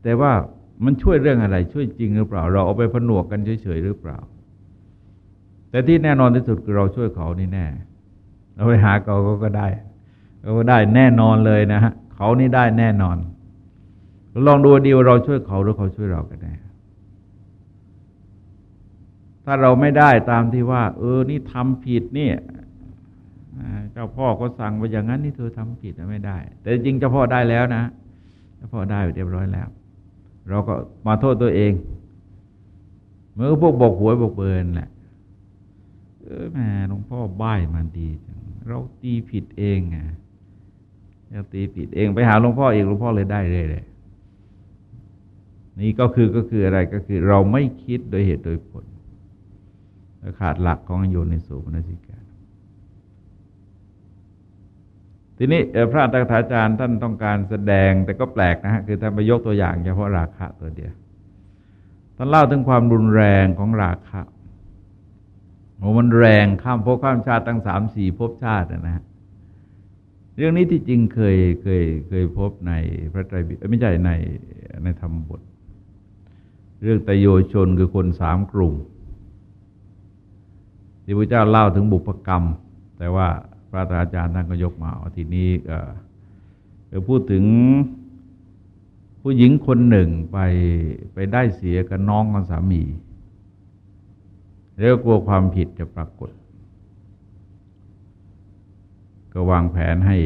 แต่ว่า มันช่วยเรื่องอะไร ช่วยจริงหรือเปล่า เราเอาไปผนวกกันเฉยๆหรือเปล่า แต่ที่แน่นอนที่สุดคือเราช่วยเขานี่แน่ เราไปหาเขาก็ได้เขาก็ได้แน่นอนเลยนะฮะเขานี่ได้แน่นอนลองดูดีว่าเราช่วยเขาหรือเขาช่วยเรากันแน่ถ้าเราไม่ได้ตามที่ว่า เออ นี่ทำผิดนี่เจ้าพ่อก็สั่งว่าอย่างนั้นนี่เธอทำผิดไม่ได้ แต่จริงเจ้าพ่อได้แล้วนะเจ้าพ่อได้เรียบร้อยแล้ว เราก็มาโทษตัวเองเมื่อพวกบอกหวยบอกเบินแหละเออแม่หลวงพ่อบ้ายมันดีจังเราตีผิดเองไงเราตีผิดเองไปหาหลวงพ่ออีกหลวงพ่อเลยได้เลยเลยนี่ก็คือก็คืออะไรก็คือ เราไม่คิดโดยเหตุโดยผลขาดหลักของโยนิสูปนสิกา ทีนี้พระตักถาจารย์ท่านต้องการแสดงแต่ก็แปลกนะฮะคือท่านไปยกตัวอย่างเฉพาะราคะตัวเดียวท่านเล่าถึงความรุนแรงของราคะโอ้มันแรงข้ามภพข้ามชาติตั้งสามสี่ภพชาตินะฮะเรื่องนี้ที่จริงเคยเคยเคยพบในพระไตรปิฎกไม่ใช่ในในธรรมบท เรื่องตโยชนคือคนสามกลุ่มที่พระเจ้าเล่าถึงบุพกรรม แต่ว่า ระอาจารย์ท่านก็ยกมาทีนี้ก็พูดถึงผู้หญิงคนหนึ่งไปไปได้เสียกับน้องของสามี แล้วกลัวความผิดจะปรากฏ ก็วางแผนให้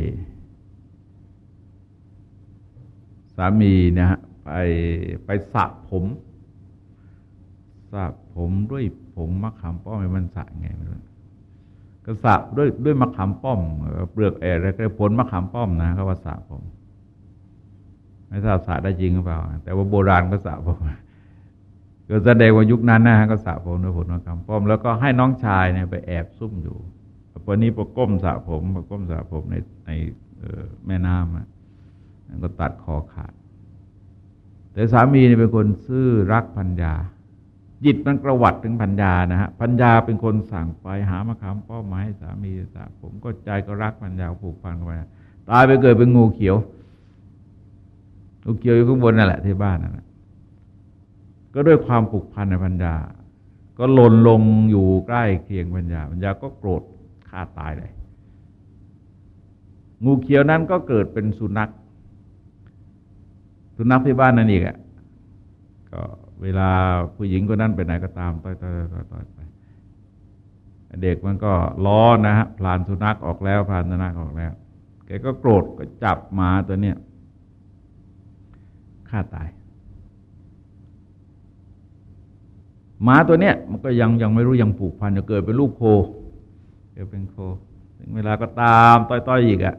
สามีนะฮะไปไปสระผมสระผมด้วยผมมะขามป้อมมันสระไงไม่รู้ สระด้วยด้วยมะขามป้อม เปลือกแอร์แล้วก็ผลมะขามป้อมนะเขาว่าสระผมไม่ทราบสระได้จริงหรือเปล่า แต่ว่าโบราณก็สระผมก็แสดงว่ายุคนั้นนะฮะก็สระผมด้วยผลมะขามป้อม แล้วก็ให้น้องชายเนี่ยไปแอบซุ่มอยู่วันนี้ประก้มสระผมประก้มสระผมในในแม่น้ำอะก็ตัดคอขาด แต่สามีเนี่ยเป็นคนซื่อรักพัญญา จิตมันประวัติถึงปัญญานะฮะปัญญาเป็นคนสั่งไปหามาคำเป้าหมายสามีสาผมก็ใจก็รักปัญญาผูกพันกันไปตายไปเกิดเป็นงูเขียวงูเขียวอยู่ข้างบนนั่นแหละที่บ้านนั่นแหละก็ด้วยความผูกพันในปัญญา ก็หล่นลงอยู่ใกล้เคียงปัญญาปัญญาก็โกรธฆ่าตายเลย งูเขียวนั้นก็เกิดเป็นสุนัข สุนัขที่บ้านนั่นอีกอะก็ เวลาผู้หญิงคนนั้นไปไหนก็ตามต่อยต่อยต่อยต่อยไปเด็กมันก็ล้อนะฮะพลานสุนัขออกแล้วพลานสุนัขออกแล้วแกก็โกรธก็จับหมาตัวเนี้ยฆ่าตายหมาตัวเนี้ยมันก็ยังยังไม่รู้ยังผูกพันจะเกิดเป็นลูกโคเกิดเป็นโค ถึงเวลาก็ตาม ต้อยๆอีกอะ่ะ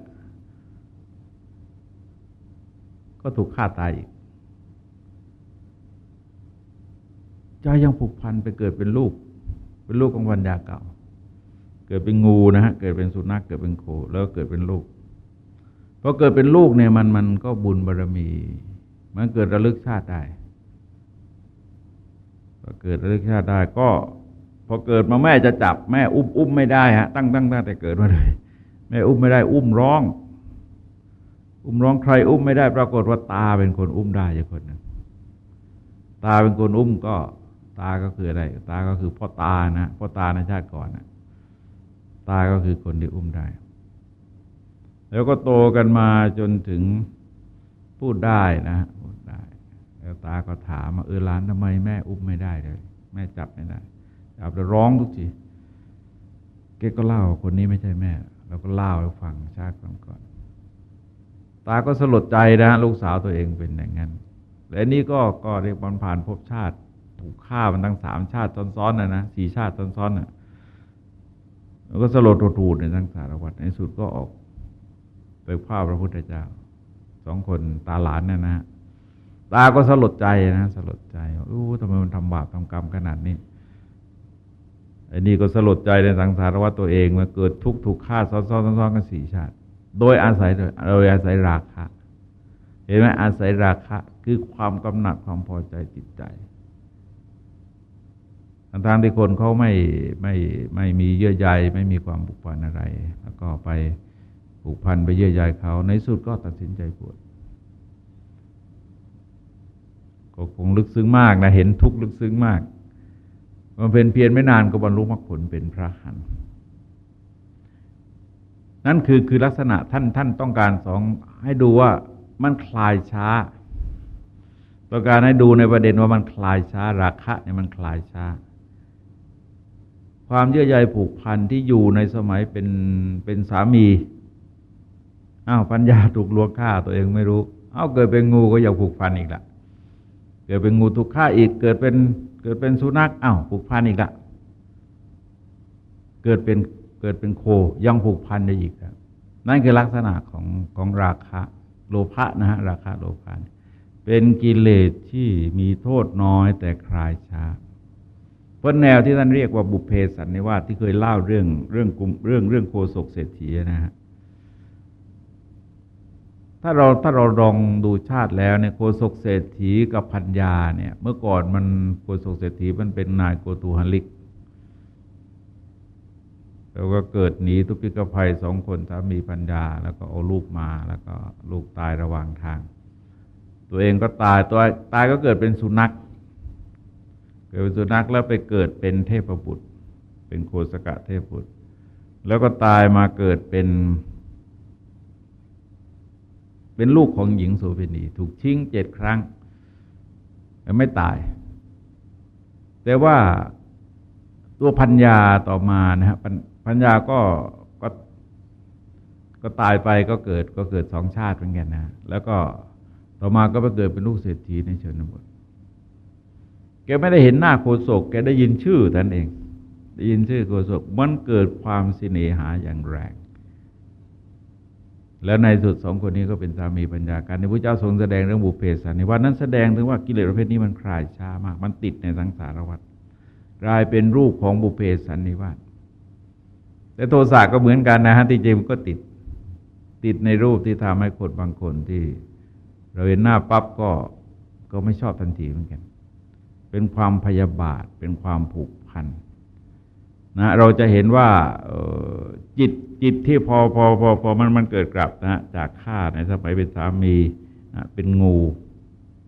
ก็ถูกฆ่าตายอีก ใจยังผูกพันไปเกิดเป็นลูก เป็นลูกของวันยาเก่า เกิดเป็นงูนะฮะเกิดเป็นสุนัขเกิดเป็นโคแล้วเกิดเป็นลูกพอเกิดเป็นลูกเนี่ยมันมันก็บุญบารรมี มันเกิดระลึกชาติได้พอเกิดระลึกชาติได้ก็พอเกิดมาแม่จะจับแม่อุ้มอุ้มไม่ได้ฮะตั้งตั้งตั้งแต่เกิดมาเลยแม่อุ้มไม่ได้ อุ้มร้อง อุ้มร้องใคร อุ้มไม่ได้ ปรากฏว่าตาเป็นคนอุ้มได้อย่างคนหนึ่งตาเป็นคนอุ้มก็ ตาก็คืออะไร ตาก็คือพ่อตานะพ่อตาในชาติก่อนนะตาก็คือคนที่อุ้มได้ แล้วก็โตกันมาจนถึงพูดได้นะพูดได้ แล้วตาก็ถามมาเออหลานทำไมแม่อุ้มไม่ได้เลย แม่จับไม่ได้จับแล้วร้องทุกทีเก๊ก็เล่าคนนี้ไม่ใช่แม่เราก็เล่าให้ฟังชาติก่อนตาก็สลดใจนะ ลูกสาวตัวเองเป็นอย่างนั้นและนี่ก็ก็เรียกวันผ่านพบชาติ ถูกฆ่ามันทั้งสามชาติซ้อนๆนะนะสี่ชาติซ้อนๆน่ะแล้วก็สลดทูดในทั้งสารวัตรในสุดก็ออกไปภาพพระพุทธเจ้าสองคนตาหลานเนี่ยนะตาก็สลดใจนะสลดใจอู้ทำไมมันทำบาปทำกรรมขนาดนี้ไอ้นี่ก็สลดใจในสังสารวัฏตัวเองมาเกิดทุกข์ถูกฆ่าซ้อนๆซ้อนๆกันสี่ชาติ โดยอาศัยโดยอาศัยราคะ เห็นไหมอาศัยราคะ คือความกำหนัดความพอใจจิตใจ ทางที่คนเขาไม่ไม่ไม่มีเยื่อใยไม่มีความผูกพันอะไร แล้วก็ไปผูกพันไปเยื่อใยเขาในสุดก็ตัดสินใจบวชก็คงลึกซึ้งมากนะเห็นทุกข์ลึกซึ้งมาก มันเป็นเพียรไม่นานก็บรรลุมรรคผลเป็นพระหันนั่นคือคือลักษณะท่านท่านต้องการสองให้ดูว่ามันคลายช้าต้องการให้ดูในประเด็นว่ามันคลายช้า ราคะเนี่ยมันคลายช้า ความเยื่อใยผูกพันที่อยู่ในสมัยเป็นเป็นสามีอ้าวปัญญาถูกลวงฆ่าตัวเองไม่รู้อ้าวเกิดเป็นงูก็อยากผูกพันอีกละเกิดเป็นงูถูกฆ่าอีก เกิดเป็นเกิดเป็นสุนัขอ้าวผูกพันอีกละเกิดเป็นเกิดเป็นโคยังผูกพันได้อีกครับนั่นคือลักษณะของของราคะโลภะนะฮะราคะโลภะเป็นกิเลสที่มีโทษน้อยแต่คลายช้า เพราะแนวที่ท่านเรียกว่าบุพเพสันนิวาสที่เคยเล่าเรื่องเรื่องกุมเรื่องเรื่องโคศกเศรษฐีนะฮะถ้าเราถ้าเราลองดูชาติแล้วเนี่ยโคศกเศรษฐีกับพัญญาเนี่ย เมื่อก่อนมันโคศกเศรษฐีมันเป็นนายโกตูหลิกแล้วก็เกิดหนีทุพิกภัยสองคนสามีพัญญา แล้วก็เอาลูกมาแล้วก็ลูกตายระหว่างทาง ตัวเองก็ตายตัวตายก็เกิดเป็นสุนัข เกิดเป็นสุนัขแล้วไปเกิดเป็นเทพบุตร เป็นโคสกะเทพบุตร แล้วก็ตายมาเกิดเป็น เป็นลูกของหญิงโสเภณี ถูกชิงเจ็ดครั้งแต่ไม่ตาย แต่ว่าตัวพัญญาต่อมานะครับพัญญาก็ก็ก็ตายไปก็เกิดก็เกิดสองชาติเหมือนกันนะ แล้วก็ต่อมาก็ไปเกิดเป็นลูกเศรษฐีในชนบท ไม่ได้เห็นหน้าโคศกแกได้ยินชื่อท่านเอง ได้ยินชื่อโคศกมันเกิดความสิเนหาอย่างแรง แล้วในสุดสองคนนี้ก็เป็นสามีปัญญาการในพระเจ้าทรงแสดงเรื่องบุเพสันนิวาสนั้นแสดงถึงว่ากิเลสประเภทนี้มันคลายช้ามาก มันติดในสังสารวัฏกลายเป็นรูปของบุเพสันนิวาสแต่โทสะก็เหมือนกันนะฮะที่จริงมันก็ติดติดในรูปที่ทำให้คนบางคนที่ เราเห็นหน้าปั๊บก็ก็ไม่ชอบทันทีเหมือนกัน เป็นความพยาบาท เป็นความผูกพันนะเราจะเห็นว่าจิตจิตที่พอพอพอพอมันมันเกิดกลับนะจากข้าในสมัยเป็นสามีนะเป็นงู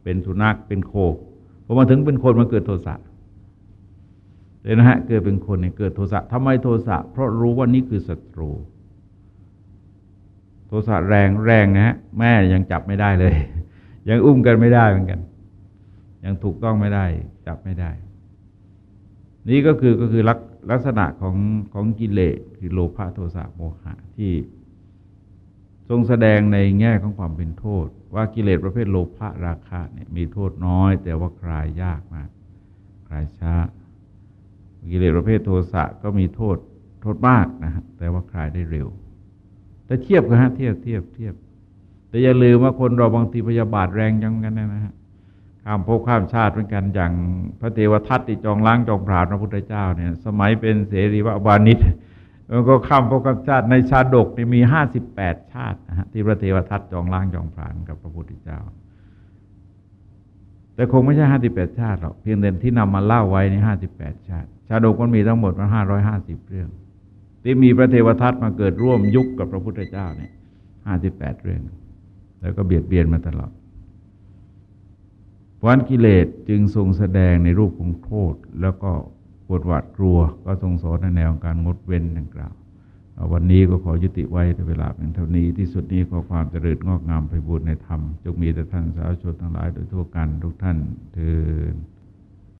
เป็นสุนัขเป็นโคพอมาถึงเป็นคนมันเกิดโทสะเลยนะฮะเกิดเป็นคนเนี่ยเกิดโทสะทำไมโทสะ เพราะรู้ว่านี่คือศัตรู โทสะแรงแรงนะฮะแม่ยังจับไม่ได้เลย ยังอุ้มกันไม่ได้เหมือนกัน ยังถูกต้องไม่ได้จับไม่ได้ นี่ก็คือก็คือลักลักษณะของของกิเลสคือโลภะโทสะโมหะที่ทรงแสดงในแง่ของความเป็นโทษ ว่ากิเลสประเภทโลภะราคะเนี่ยมีโทษน้อย แต่ว่าคลายยากมากคลายช้า กิเลสประเภทโทสะก็มีโทษโทษมากนะฮะแต่ว่าคลายได้เร็ว แต่เทียบกันฮะเทียบเทียบเทียบ แต่อย่าลืมว่าคนเราบางทีพยาบาทแรงจังกันนะฮะ ข้ามภพข้ามชาติเหมือนกันอย่างพระเทวทัตติจองล้างจองผราพระพุทธเจ้าเนี่ย สมัยเป็นเสรีวบานิชแล้วก็ข้ามภพข้ามชาติในชาดกนี่มีห้าสิบแปดชาตินะฮะที่พระเทวทัตจองล้างจองผรากับพระพุทธเจ้า แต่คงไม่ใช่ห้าสิบแปดชาติหรอกเพียงแต่ที่นำมาเล่าไว้ในห้าสิบแปดชาติ ชาดกมันมีทั้งหมดมันห้าร้อยห้าสิบเรื่อง ที่มีพระเทวทัตมาเกิดร่วมยุคกับพระพุทธเจ้าเนี่ยห้าสิบแปดเรื่อง แล้วก็เบียดเบียนมาตลอด วันกิเลสจึงทรงแสดงในรูปของโทษ แล้วก็ปวดหวาดกลัว ก็ทรงสอนในแนวการงดเว้นดังกล่าว วันนี้ก็ขอยุติไว้ในเวลาเป็นเท่านี้ ที่สุดนี้ขอความเจริญงอกงามไปบูรณนธรรม จงมีแต่ท่านสาธุชนทั้งหลายโดยทั่วกันทุกท่านเถิด